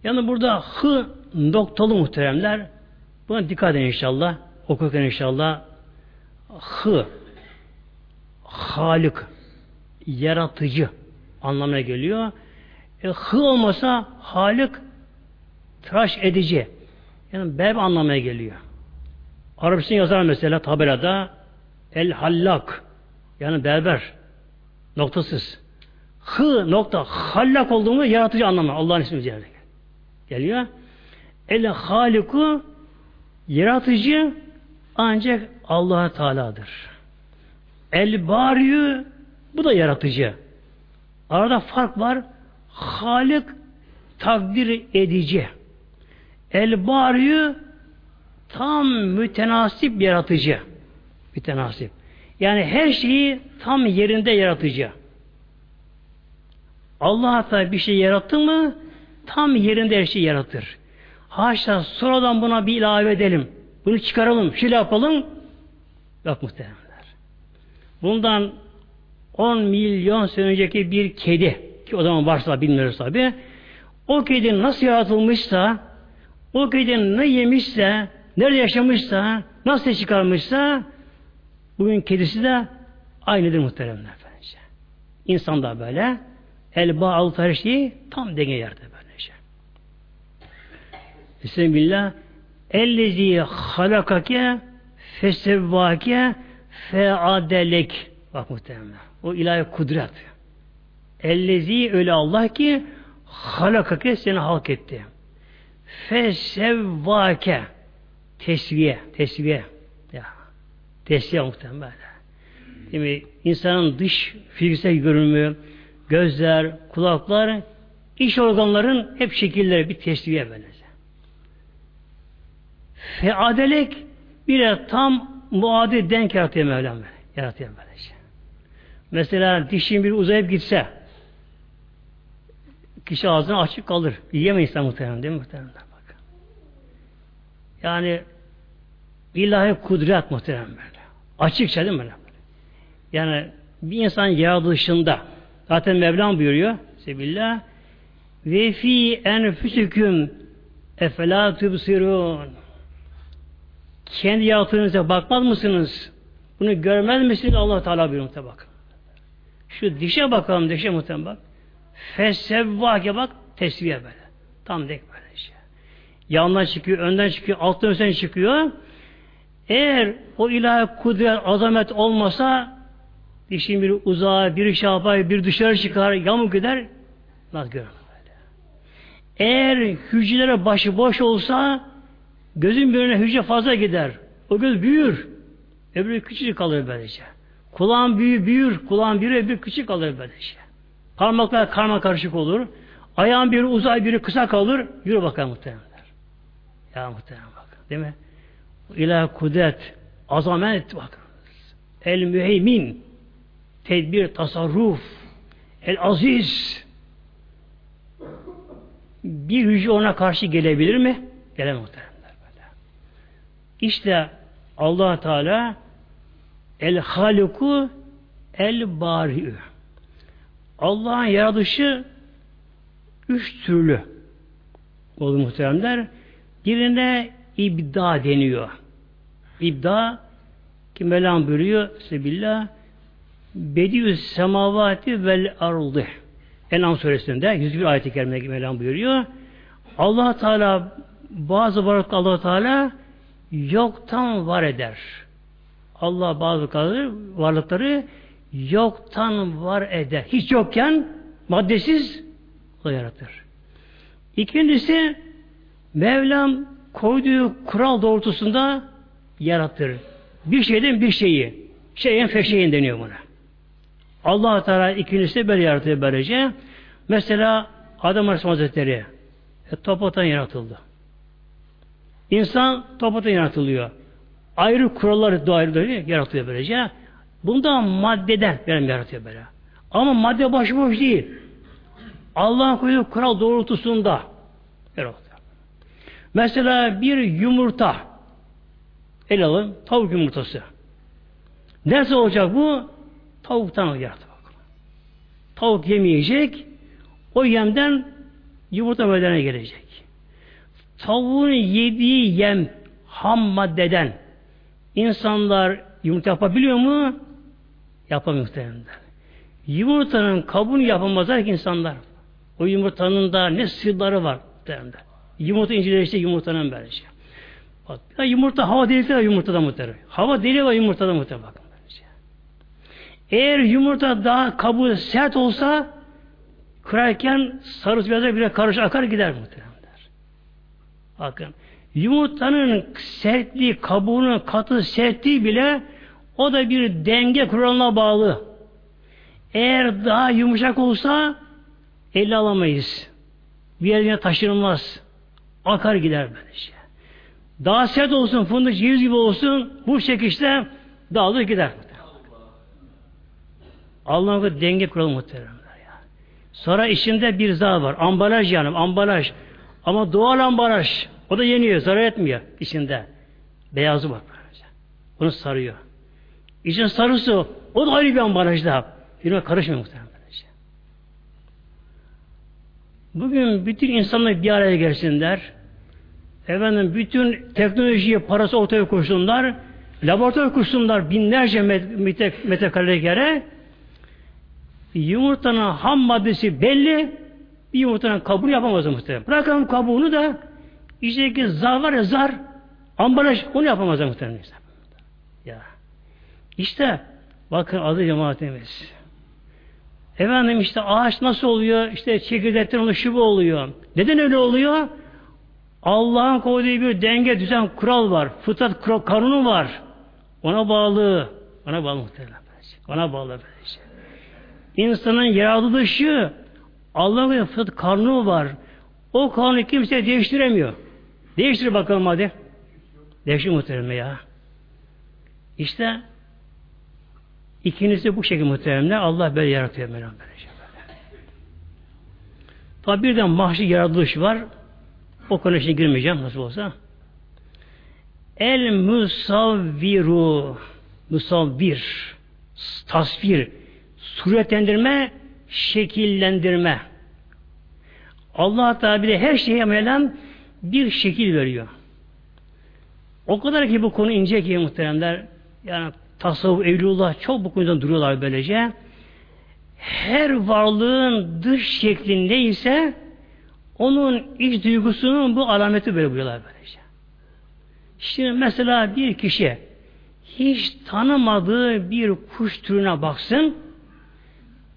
Yani burada hı noktalı muhteremler. Buna dikkat edin inşallah. Okurken inşallah. Hı Halik yaratıcı anlamına geliyor. E, hı olmasa Halik tıraş edici. Yani beb anlamına geliyor. Arapçasını yazar mesela tabelada el hallak yani berber noktasız. Hı nokta hallak olduğunu yaratıcı anlamı Allah'ın ismi üzerinde geliyor. El haliku yaratıcı ancak Allah Teala'dır. El bariyü bu da yaratıcı. Arada fark var. Halik takdir edici. El bariyü tam mütenasip yaratıcı. Mütenasip. Yani her şeyi tam yerinde yaratıcı. Allah Teala bir şey yarattı mı tam yerinde her şeyi yaratır. Haşa sonradan buna bir ilave edelim. Bunu çıkaralım, şöyle yapalım. Yok muhtemelenler. Bundan 10 milyon sene önceki bir kedi ki o zaman varsa bilmiyoruz tabi. O kedi nasıl yaratılmışsa o kedi ne yemişse nerede yaşamışsa nasıl çıkarmışsa bugün kedisi de aynıdır muhteremler efendice. İnsan da böyle el bağlı her şeyi tam denge yerde böylece. Bismillah ellezi halakake fesevvake feadelek bak muhtemelen. O ilahi kudret. Ellezi öyle Allah ki halakake seni halk etti. Fesevvake tesviye, tesviye. Ya. Tesviye muhtemelen böyle. Değil mi? İnsanın dış fiziksel görünümü, gözler, kulaklar, iç organların hep şekilleri bir tesviye böylece. Feadelek bir tam muadil denk yaratıyor Mevlam böyle. Yaratıyor böylece. Mesela dişin bir uzayıp gitse kişi ağzını açık kalır. Yiyemeyiz muhtemelen değil mi muhtemelen? Bak. Yani ilahi kudret muhtemelen böyle. Açıkça değil mi? Yani bir insan yaratılışında zaten Mevlam buyuruyor Sebillah ve fi enfüsüküm efela tübsirun kendi yaratığınıza bakmaz mısınız? Bunu görmez misiniz? Allah Teala buyuruyor bak. Şu dişe bakalım dişe muhtemelen bak. Fesevvake bak tesviye böyle. Tam dek böyle şey. Yandan çıkıyor, önden çıkıyor, alttan üstten çıkıyor. Eğer o ilahi kudret, azamet olmasa dişin bir uzağa, bir şey yapar, bir dışarı çıkar, yamuk gider, görür böyle. Eğer hücrelere başı boş olsa gözün birine hücre fazla gider. O göz büyür. Öbürü küçücük kalır böylece. Kulağın büyür, büyür. Kulağın biri öbürü küçük kalır böylece. Parmaklar karma karışık olur. Ayağın biri uzay, biri kısa kalır. Yürü bakalım muhtemelenler. Ya muhtemelen bak. Değil mi? İlah kudret, azamet bak. El müheymin, tedbir, tasarruf, el aziz. Bir hücre ona karşı gelebilir mi? Gelemez muhtemelen böyle. İşte allah Teala el haliku el bari'ü. Allah'ın yaratışı üç türlü oldu muhteremler. Birine ibda deniyor. İbda ki Mevlam buyuruyor Sebillah Bediüs semavati vel ardı En'am suresinde 101 ayet-i kerimede Mevlam buyuruyor. Allah Teala bazı varlık Allah Teala yoktan var eder. Allah bazı varlıkları yoktan var eder. Hiç yokken maddesiz o yaratır. İkincisi Mevlam koyduğu kural doğrultusunda yaratır. Bir şeyden bir şeyi. Şeyin feşeyin deniyor buna. Allah Teala ikincisi böyle yaratıyor böylece. Mesela Adam Aleyhisselam Hazretleri e, yaratıldı. İnsan topraktan yaratılıyor. Ayrı kurallar da ayrı yaratılıyor böylece. Bunda maddeden benim yaratıyor böyle. Ama madde başıboş değil. Allah'ın koyduğu kural doğrultusunda yaratıyor. Mesela bir yumurta el alın, tavuk yumurtası. Nasıl olacak bu? Tavuktan yarattı bak. Tavuk yemeyecek, o yemden yumurta meydana gelecek. Tavuğun yediği yem ham maddeden insanlar yumurta yapabiliyor mu? Yapamıyor muhtemelen. Yumurtanın kabuğunu yapamazlar ki insanlar. O yumurtanın da ne sırları var muhtemelen. Yumurta incileri işte yumurtanın böylece. Bak, ya yumurta hava delikleri var yumurtada muhtemelen. Hava deliği var yumurtada muhtemelen. Bakın böylece. Eğer yumurta daha kabuğu sert olsa kırarken sarısı beyazı bile karış akar gider muhtemelen. Bakın yumurtanın sertliği, kabuğunun katı sertliği bile o da bir denge kuralına bağlı. Eğer daha yumuşak olsa elle alamayız. Bir yerine taşınmaz. Akar gider böylece. Daha sert olsun, fındık ceviz gibi olsun, bu çekişte dağılır gider. Allah'ın denge kuralı muhteremler ya. Sonra içinde bir zar var. Ambalaj yani, ambalaj. Ama doğal ambalaj. O da yeniyor, zarar etmiyor içinde. Beyazı. Böylece. Bunu sarıyor. İçin sarısı o da ayrı bir ambalajda. Birbirine karışmıyor muhtemelen. Bugün bütün insanlar bir araya gelsinler. Efendim bütün teknolojiye parası ortaya koysunlar. Laboratuvar kursunlar binlerce met metrekareye göre. Yumurtanın ham maddesi belli. Bir yumurtanın kabuğunu yapamaz muhtemelen. Bırakalım kabuğunu da içindeki zar var ya zar ambalaj onu yapamaz muhtemelen. Ya. İşte bakın adı cemaatimiz. Efendim işte ağaç nasıl oluyor? İşte çekirdekten oluşumu oluyor. Neden öyle oluyor? Allah'ın koyduğu bir denge, düzen, kural var. Fıtrat kanunu var. Ona bağlı. Ona bağlı muhtemelen. Ona bağlı. İnsanın yaratılışı Allah'ın fıtrat kanunu var. O kanunu kimse değiştiremiyor. Değiştir bakalım hadi. Değiştir muhtemelen ya. İşte ikincisi bu şekilde muhtemelen Allah böyle yaratıyor Mevlam böylece böyle. Tabi birden mahşi yaratılış var. O konu için girmeyeceğim nasıl olsa. El musavviru musavvir tasvir suretlendirme şekillendirme Allah Teala bir de her şeye Mevlam bir şekil veriyor. O kadar ki bu konu ince ki muhteremler yani tasavvuf, evlullah çok bu konudan duruyorlar böylece. Her varlığın dış şekli neyse onun iç duygusunun bu alameti böyle buyuyorlar böylece. Şimdi mesela bir kişi hiç tanımadığı bir kuş türüne baksın,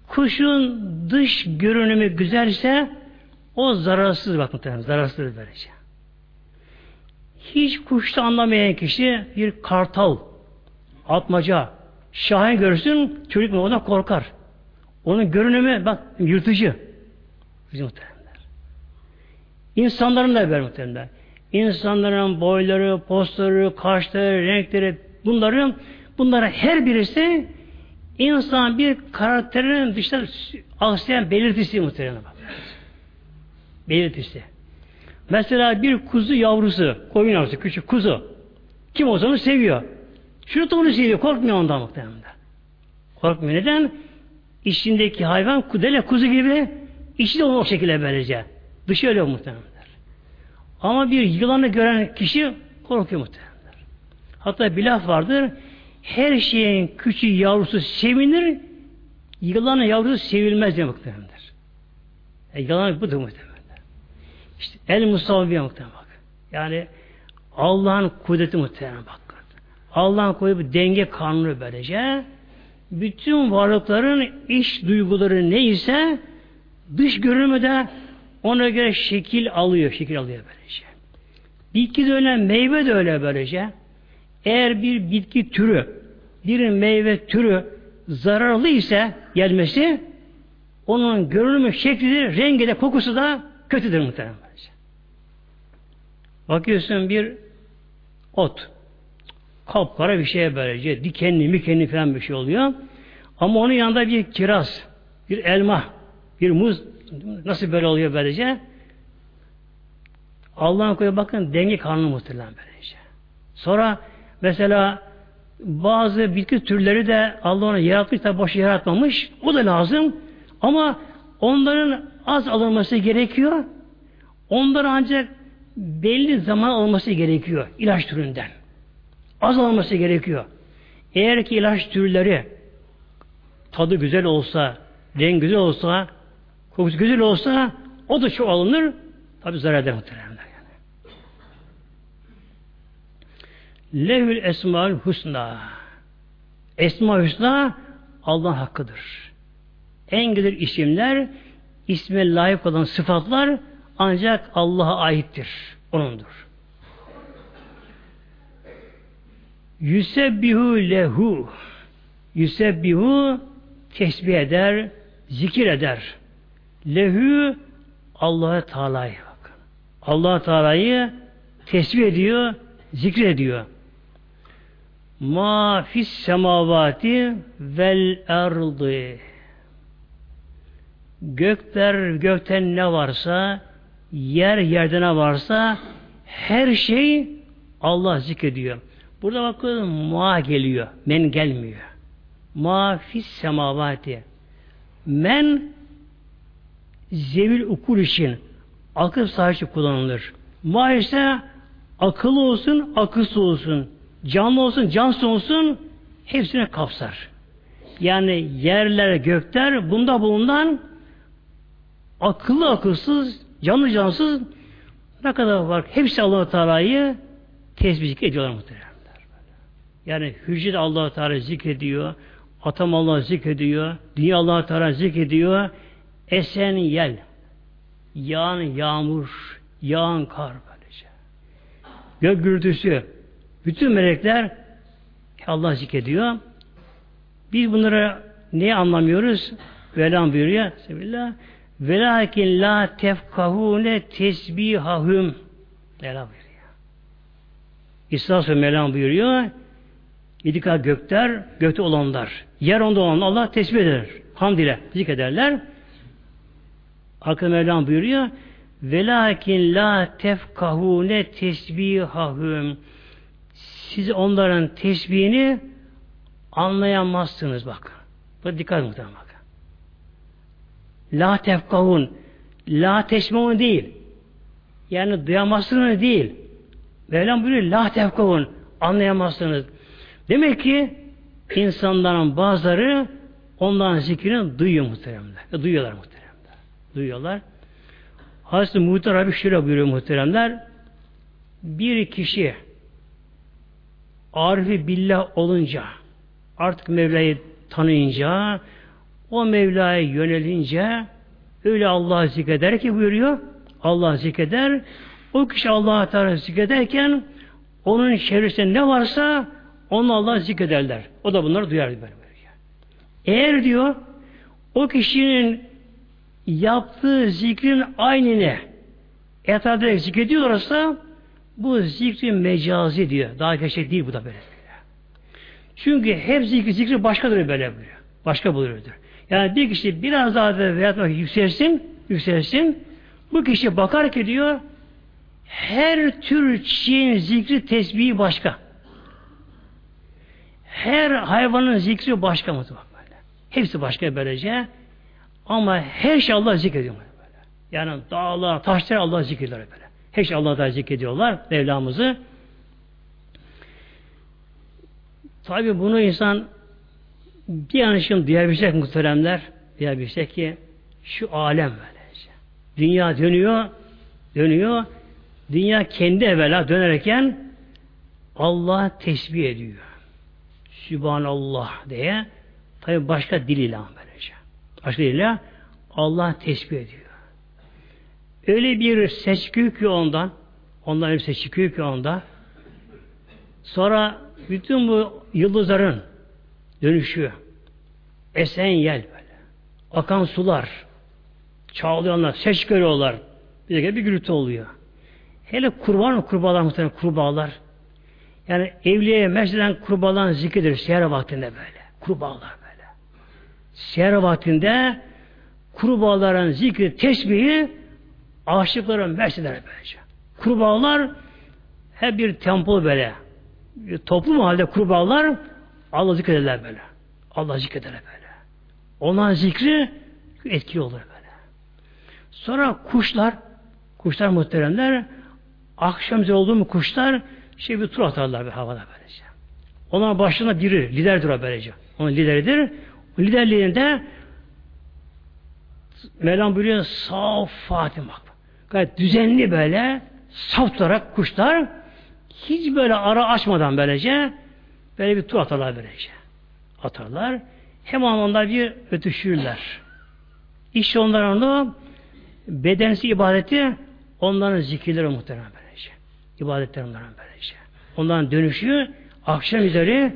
kuşun dış görünümü güzelse o zararsız bak muhtemelen, zararsız böylece. Hiç kuşta anlamayan kişi bir kartal, atmaca, şahin görsün, çocuk mu ona korkar. Onun görünümü bak yırtıcı. Bizim İnsanların da böyle muhtemelen. İnsanların boyları, postları, kaşları, renkleri bunların bunlara her birisi insan bir karakterinin dışında aksayan belirtisi muhtemelen. Belirtisi. Mesela bir kuzu yavrusu, koyun yavrusu, küçük kuzu. Kim olsa onu seviyor. Şunu onu seviyor, korkmuyor ondan muhtemelen. Korkmuyor. Neden? İçindeki hayvan kudele kuzu gibi içi de o şekilde böylece. Dışı öyle muhtemelen. Ama bir yılanı gören kişi korkuyor muhtemelen. Hatta bir laf vardır. Her şeyin küçük yavrusu sevinir, yılanın yavrusu sevilmez diye muhtemelendir. E, yılan budur muhtemelen. İşte el musavviye muhtemelen bak. Yani Allah'ın kudreti muhtemelen bak. Allah'ın koyduğu denge kanunu böylece bütün varlıkların iç duyguları neyse dış görünümü de ona göre şekil alıyor, şekil alıyor böylece. Bitki de öyle, meyve de öyle böylece. Eğer bir bitki türü, bir meyve türü zararlı ise gelmesi, onun görünümü, şekli, rengi de, kokusu da kötüdür muhtemelen. Bakıyorsun bir ot, kapkara bir şeye böylece, dikenli, mikenli falan bir şey oluyor. Ama onun yanında bir kiraz, bir elma, bir muz Nasıl böyle oluyor böylece? Allah'ın koyu bakın denge kanunu muhtemelen böylece. Sonra mesela bazı bitki türleri de Allah onu yaratmış da boş yaratmamış. O da lazım. Ama onların az alınması gerekiyor. Onların ancak belli zaman olması gerekiyor ilaç türünden. Az olması gerekiyor. Eğer ki ilaç türleri tadı güzel olsa, renk güzel olsa, kokusu güzel olsa o da çok alınır. Tabi zarar eder muhtemelen. Yani. Lehül esmaül husna. Esma husna Allah'ın hakkıdır. En güzel isimler, isme layık olan sıfatlar ancak Allah'a aittir. Onundur. Yüsebbihu lehu Yüsebbihu tesbih eder, zikir eder. Lehu Allah'a Teala'yı bakın. Allah Teala'yı tesbih ediyor, zikrediyor. Ma fis semavati vel erdi. Gökler, gökten ne varsa, yer yerde ne varsa her şey Allah zikrediyor. Burada bakın ma geliyor. Men gelmiyor. Ma fis semavati. Men zevil ukul için akıl sahibi kullanılır. Ma ise akıllı olsun, akılsız olsun, canlı olsun, cansız olsun hepsine kapsar. Yani yerler, gökler bunda bulunan akıllı akılsız, canlı cansız ne kadar var? Hepsi Allah-u Teala'yı tesbih ediyorlar muhtemelen. Yani hücre Allah Teala zikrediyor, atam Allah zikrediyor, dünya Allah Teala zikrediyor, esen yel, yağan yağmur, yağan kar böylece. Gök gürültüsü, bütün melekler Allah zikrediyor. Biz bunları neyi anlamıyoruz? Velam buyuruyor. Sebillah. Velakin la tefkahune tesbihahum. Mevlam buyuruyor. İsra Mevlam buyuruyor. Yedi kat gökler, gökte olanlar. Yer onda olan Allah tesbih eder. Hamd ile zikrederler. Hakkı Mevlam buyuruyor. Velakin la tefkahune tesbihahum. Siz onların tesbihini anlayamazsınız bak. Bu dikkat muhtemelen. La tefkahun. La tesbihun değil. Yani duyamazsınız değil. Mevlam buyuruyor la tefkahun. Anlayamazsınız. Demek ki insanların bazıları onların zikrini duyuyor muhteremler. Duyuyorlar muhteremler. Duyuyorlar. Hazreti Muhtar Rabbi şöyle buyuruyor muhteremler. Bir kişi arifi billah olunca artık Mevla'yı tanıyınca o Mevla'ya yönelince öyle Allah zikreder ki buyuruyor. Allah zikreder. O kişi Allah'a Teala zikrederken onun içerisinde ne varsa onu Allah zikrederler. O da bunları duyar. Böyle böyle. Eğer diyor o kişinin yaptığı zikrin aynını ederek zikrediyorlarsa bu zikrin mecazi diyor. Daha gerçek değil bu da böyle. Çünkü hep zikri, zikri başkadır böyle buyuruyor. Başka buluyordur. Yani bir kişi biraz daha da veyahut yükselsin, yükselsin. Bu kişi bakar ki diyor her tür çiğin zikri tesbihi başka. Her hayvanın zikri başka mı? Böyle. Hepsi başka böylece. Ama her şey Allah zikrediyor. Böyle. Yani dağlar, taşlar Allah zikrediyor böyle. Her şey Allah'ta zikrediyorlar. Mevlamızı. Tabi bunu insan bir an için duyabilecek muhteremler duyabilecek ki şu alem böylece. Dünya dönüyor dönüyor. Dünya kendi evvela dönerken Allah tesbih ediyor. Sübhanallah diye tabi başka dil ile böylece. Başka dil ile Allah tesbih ediyor. Öyle bir ses çıkıyor ki ondan ondan bir ses çıkıyor ki onda sonra bütün bu yıldızların dönüşüyor. Esen yel böyle. Akan sular. Çağlayanlar, ses görüyorlar. Bir de bir gürültü oluyor. Hele kurban kurbağalar muhtemelen kurbağalar. Yani evliye mecliden kurbağalar zikredir seher vaktinde böyle. Kurbağalar böyle. Seher vaktinde kurbağaların zikri, tesbihi aşıkların meclislere böylece. Kurbağalar hep bir tempo böyle. Toplum halde kurbağalar Allah zikrederler böyle. Allah zikrederler böyle. Ona zikri etkili olur böyle. Sonra kuşlar Kuşlar muhteremler akşam üzeri oldu mu kuşlar şey bir tur atarlar bir havada böylece. Onlar başına biri lider durar böylece. Onun lideridir. O liderliğinde Mevlam buyuruyor saf Fatıma. Gayet düzenli böyle saf tutarak kuşlar hiç böyle ara açmadan böylece böyle bir tur atarlar böylece. Atarlar. Hem onlar bir ötüşürler. İşte onların onu bedensi ibadeti onların zikirleri muhtemelen böylece. İbadetler onların böylece. Onların dönüşü akşam üzeri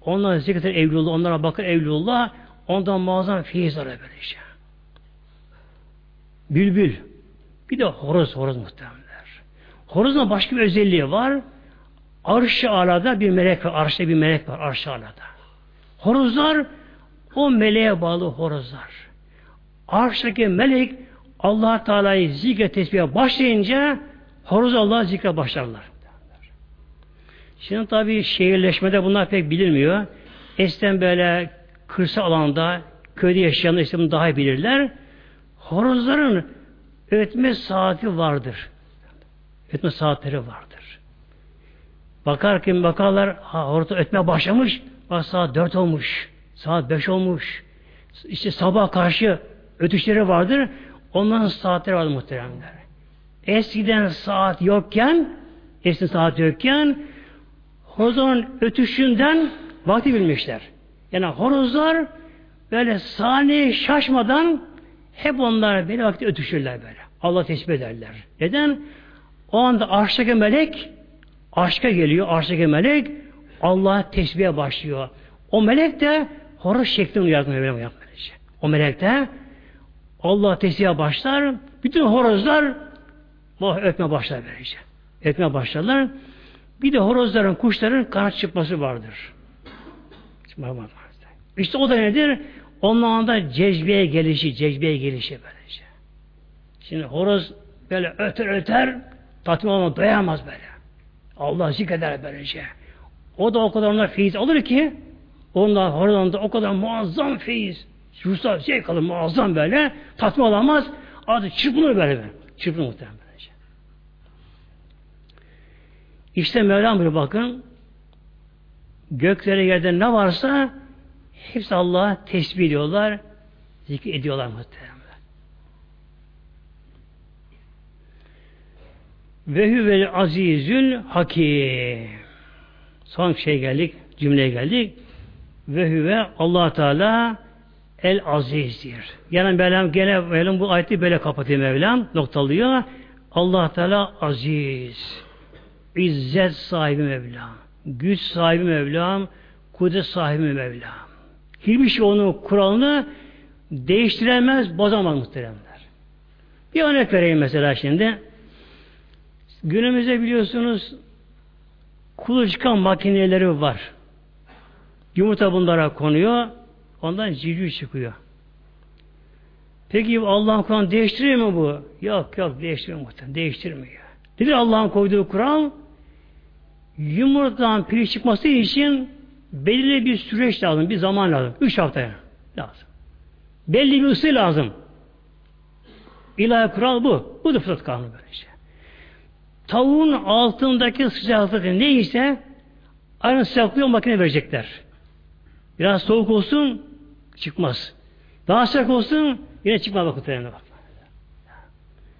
onlara zikretir evlullah, onlara bakır evlullah, ondan muazzam feyiz alır böylece. Bülbül. Bir de horoz, horoz muhtemelenler. Horozun başka bir özelliği var. Arş-ı alada bir melek var. Arşta bir melek var. Arş-ı alada. Horozlar o meleğe bağlı horozlar. Arştaki melek allah Teala'yı zikre tesbihe başlayınca horoz Allah'a zikre başlarlar. Şimdi tabi şehirleşmede bunlar pek bilinmiyor. Eskiden böyle kırsal alanda köyde yaşayanlar bunu daha iyi bilirler. Horozların ötme saati vardır. Ötme saatleri vardır. Bakarken bakarlar ha, orada ötme başlamış. Bak saat dört olmuş. Saat beş olmuş. İşte sabah karşı ötüşleri vardır. Onların saatleri vardır muhteremler. Eskiden saat yokken eskiden saat yokken horozların ötüşünden vakti bilmişler. Yani horozlar böyle saniye şaşmadan hep onlar böyle vakti ötüşürler böyle. Allah tesbih ederler. Neden? O anda arştaki melek aşka geliyor. Arştaki melek Allah'a tesbihe başlıyor. O melek de horoz şeklinde uyartmaya böyle O melek de Allah tesbihe başlar. Bütün horozlar Allah ötme başlar böylece. Ötme başlarlar. Bir de horozların, kuşların kanat çıkması vardır. İşte o da nedir? Onların da cezbeye gelişi, cezbeye gelişi böylece. Şimdi horoz böyle öter öter, tatmin olmadan doyamaz böyle. Allah zikreder böylece. O da o kadar onlar feyiz alır ki, onlar horozdan da o kadar muazzam feyiz. Ruhsal şey kalır muazzam böyle, tatmin olamaz. Adı çırpınır böyle. Çırpınır muhtemelen böylece. İşte Mevlam bir bakın, göklere yerde ne varsa Hepsi Allah'a tesbih ediyorlar, zikir ediyorlar muhtemelen. Ve huvel azizül hakim. Son şey geldik, cümleye geldik. Ve huve allah Teala el azizdir. Yani Mevlam gene Mevlam bu ayeti böyle kapatıyor Mevlam. Noktalıyor. allah Teala aziz. İzzet sahibi Mevlam. Güç sahibi Mevlam. Kudret sahibi Mevlam. Hiçbir şey onun kuralını değiştiremez, bozamaz muhteremler. Bir örnek vereyim mesela şimdi. Günümüzde biliyorsunuz kuluçka makineleri var. Yumurta bunlara konuyor. Ondan civciv çıkıyor. Peki Allah'ın Kur'an değiştiriyor mu bu? Yok yok değiştirmiyor muhtemelen. Değiştirmiyor. Nedir Allah'ın koyduğu Kur'an? Yumurtadan pil çıkması için belirli bir süreç lazım, bir zaman lazım. Üç haftaya lazım. Belli bir ısı lazım. İlahi kural bu. Bu da fıtrat kanunu böylece. Tavuğun altındaki sıcaklık neyse aynı sıcaklığı makine verecekler. Biraz soğuk olsun çıkmaz. Daha sıcak olsun yine çıkmaz bakın bak.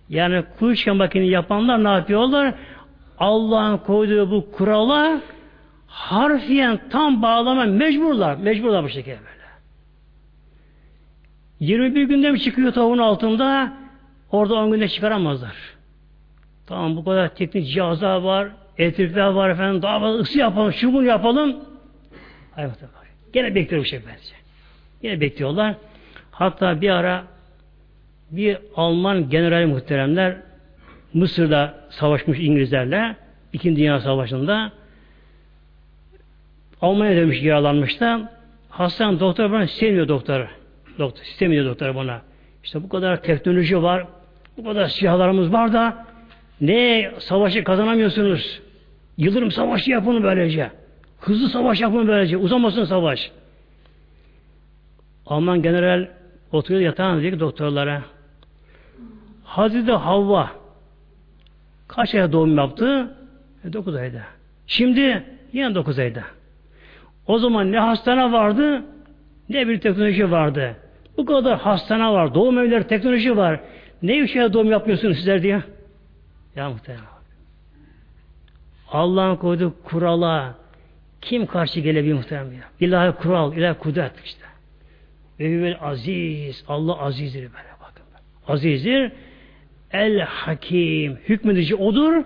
Yani kuluçka makine yapanlar ne yapıyorlar? Allah'ın koyduğu bu kurala harfiyen tam bağlama mecburlar. Mecburlar bu şekilde böyle. 21 günde mi çıkıyor tavuğun altında? Orada 10 günde çıkaramazlar. Tamam bu kadar teknik cihazlar var, elektrikler var efendim, daha fazla ısı yapalım, şu bunu yapalım. Hayır, Gene bekliyor bu şey bence. Yine bekliyorlar. Hatta bir ara bir Alman general muhteremler Mısır'da savaşmış İngilizlerle İkinci Dünya Savaşı'nda Almanya demiş yaralanmış da hastanın doktor bana istemiyor doktor. Doktor istemiyor doktor bana. İşte bu kadar teknoloji var, bu kadar silahlarımız var da ne savaşı kazanamıyorsunuz? Yıldırım savaşı yapın böylece. Hızlı savaş yapın böylece. Uzamasın savaş. Alman general oturuyor yatağına diyor ki doktorlara Hazreti Havva Kaç ayda doğum yaptı? E, 9 ayda. Şimdi yine 9 ayda. O zaman ne hastane vardı ne bir teknoloji vardı. Bu kadar hastane var, doğum evleri, teknoloji var. Ne ayda doğum yapmıyorsunuz sizler diye? Ya muhtemelen. Allah'ın koyduğu kurala kim karşı gelebilir muhtemelen? İlahi kural, ilahi kudret işte. Ve aziz, Allah azizdir böyle bakın. Azizdir. El hakim, hükmedici odur.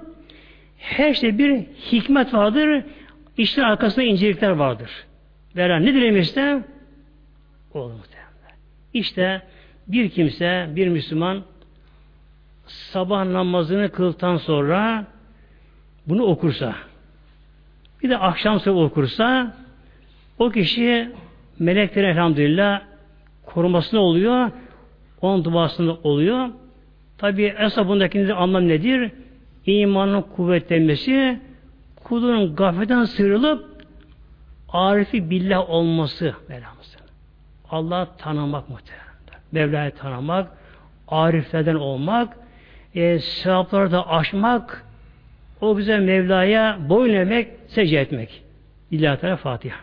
Her şey bir hikmet vardır. İşte arkasında incelikler vardır. Veren ne dilemezse olur muhtemelen. İşte bir kimse, bir Müslüman sabah namazını kıldıktan sonra bunu okursa bir de akşam sabah okursa o kişi meleklerin elhamdülillah korumasında oluyor onun duasında oluyor. Tabi esas bundaki anlam nedir? İmanın kuvvetlenmesi kulun gafletten sıyrılıp arifi billah olması Mevlamızın. Allah tanımak muhtemelen. Mevla'yı tanımak, ariflerden olmak, e, sevapları da aşmak, o bize Mevla'ya boyun emek, secde etmek. İlahi Teala Fatiha.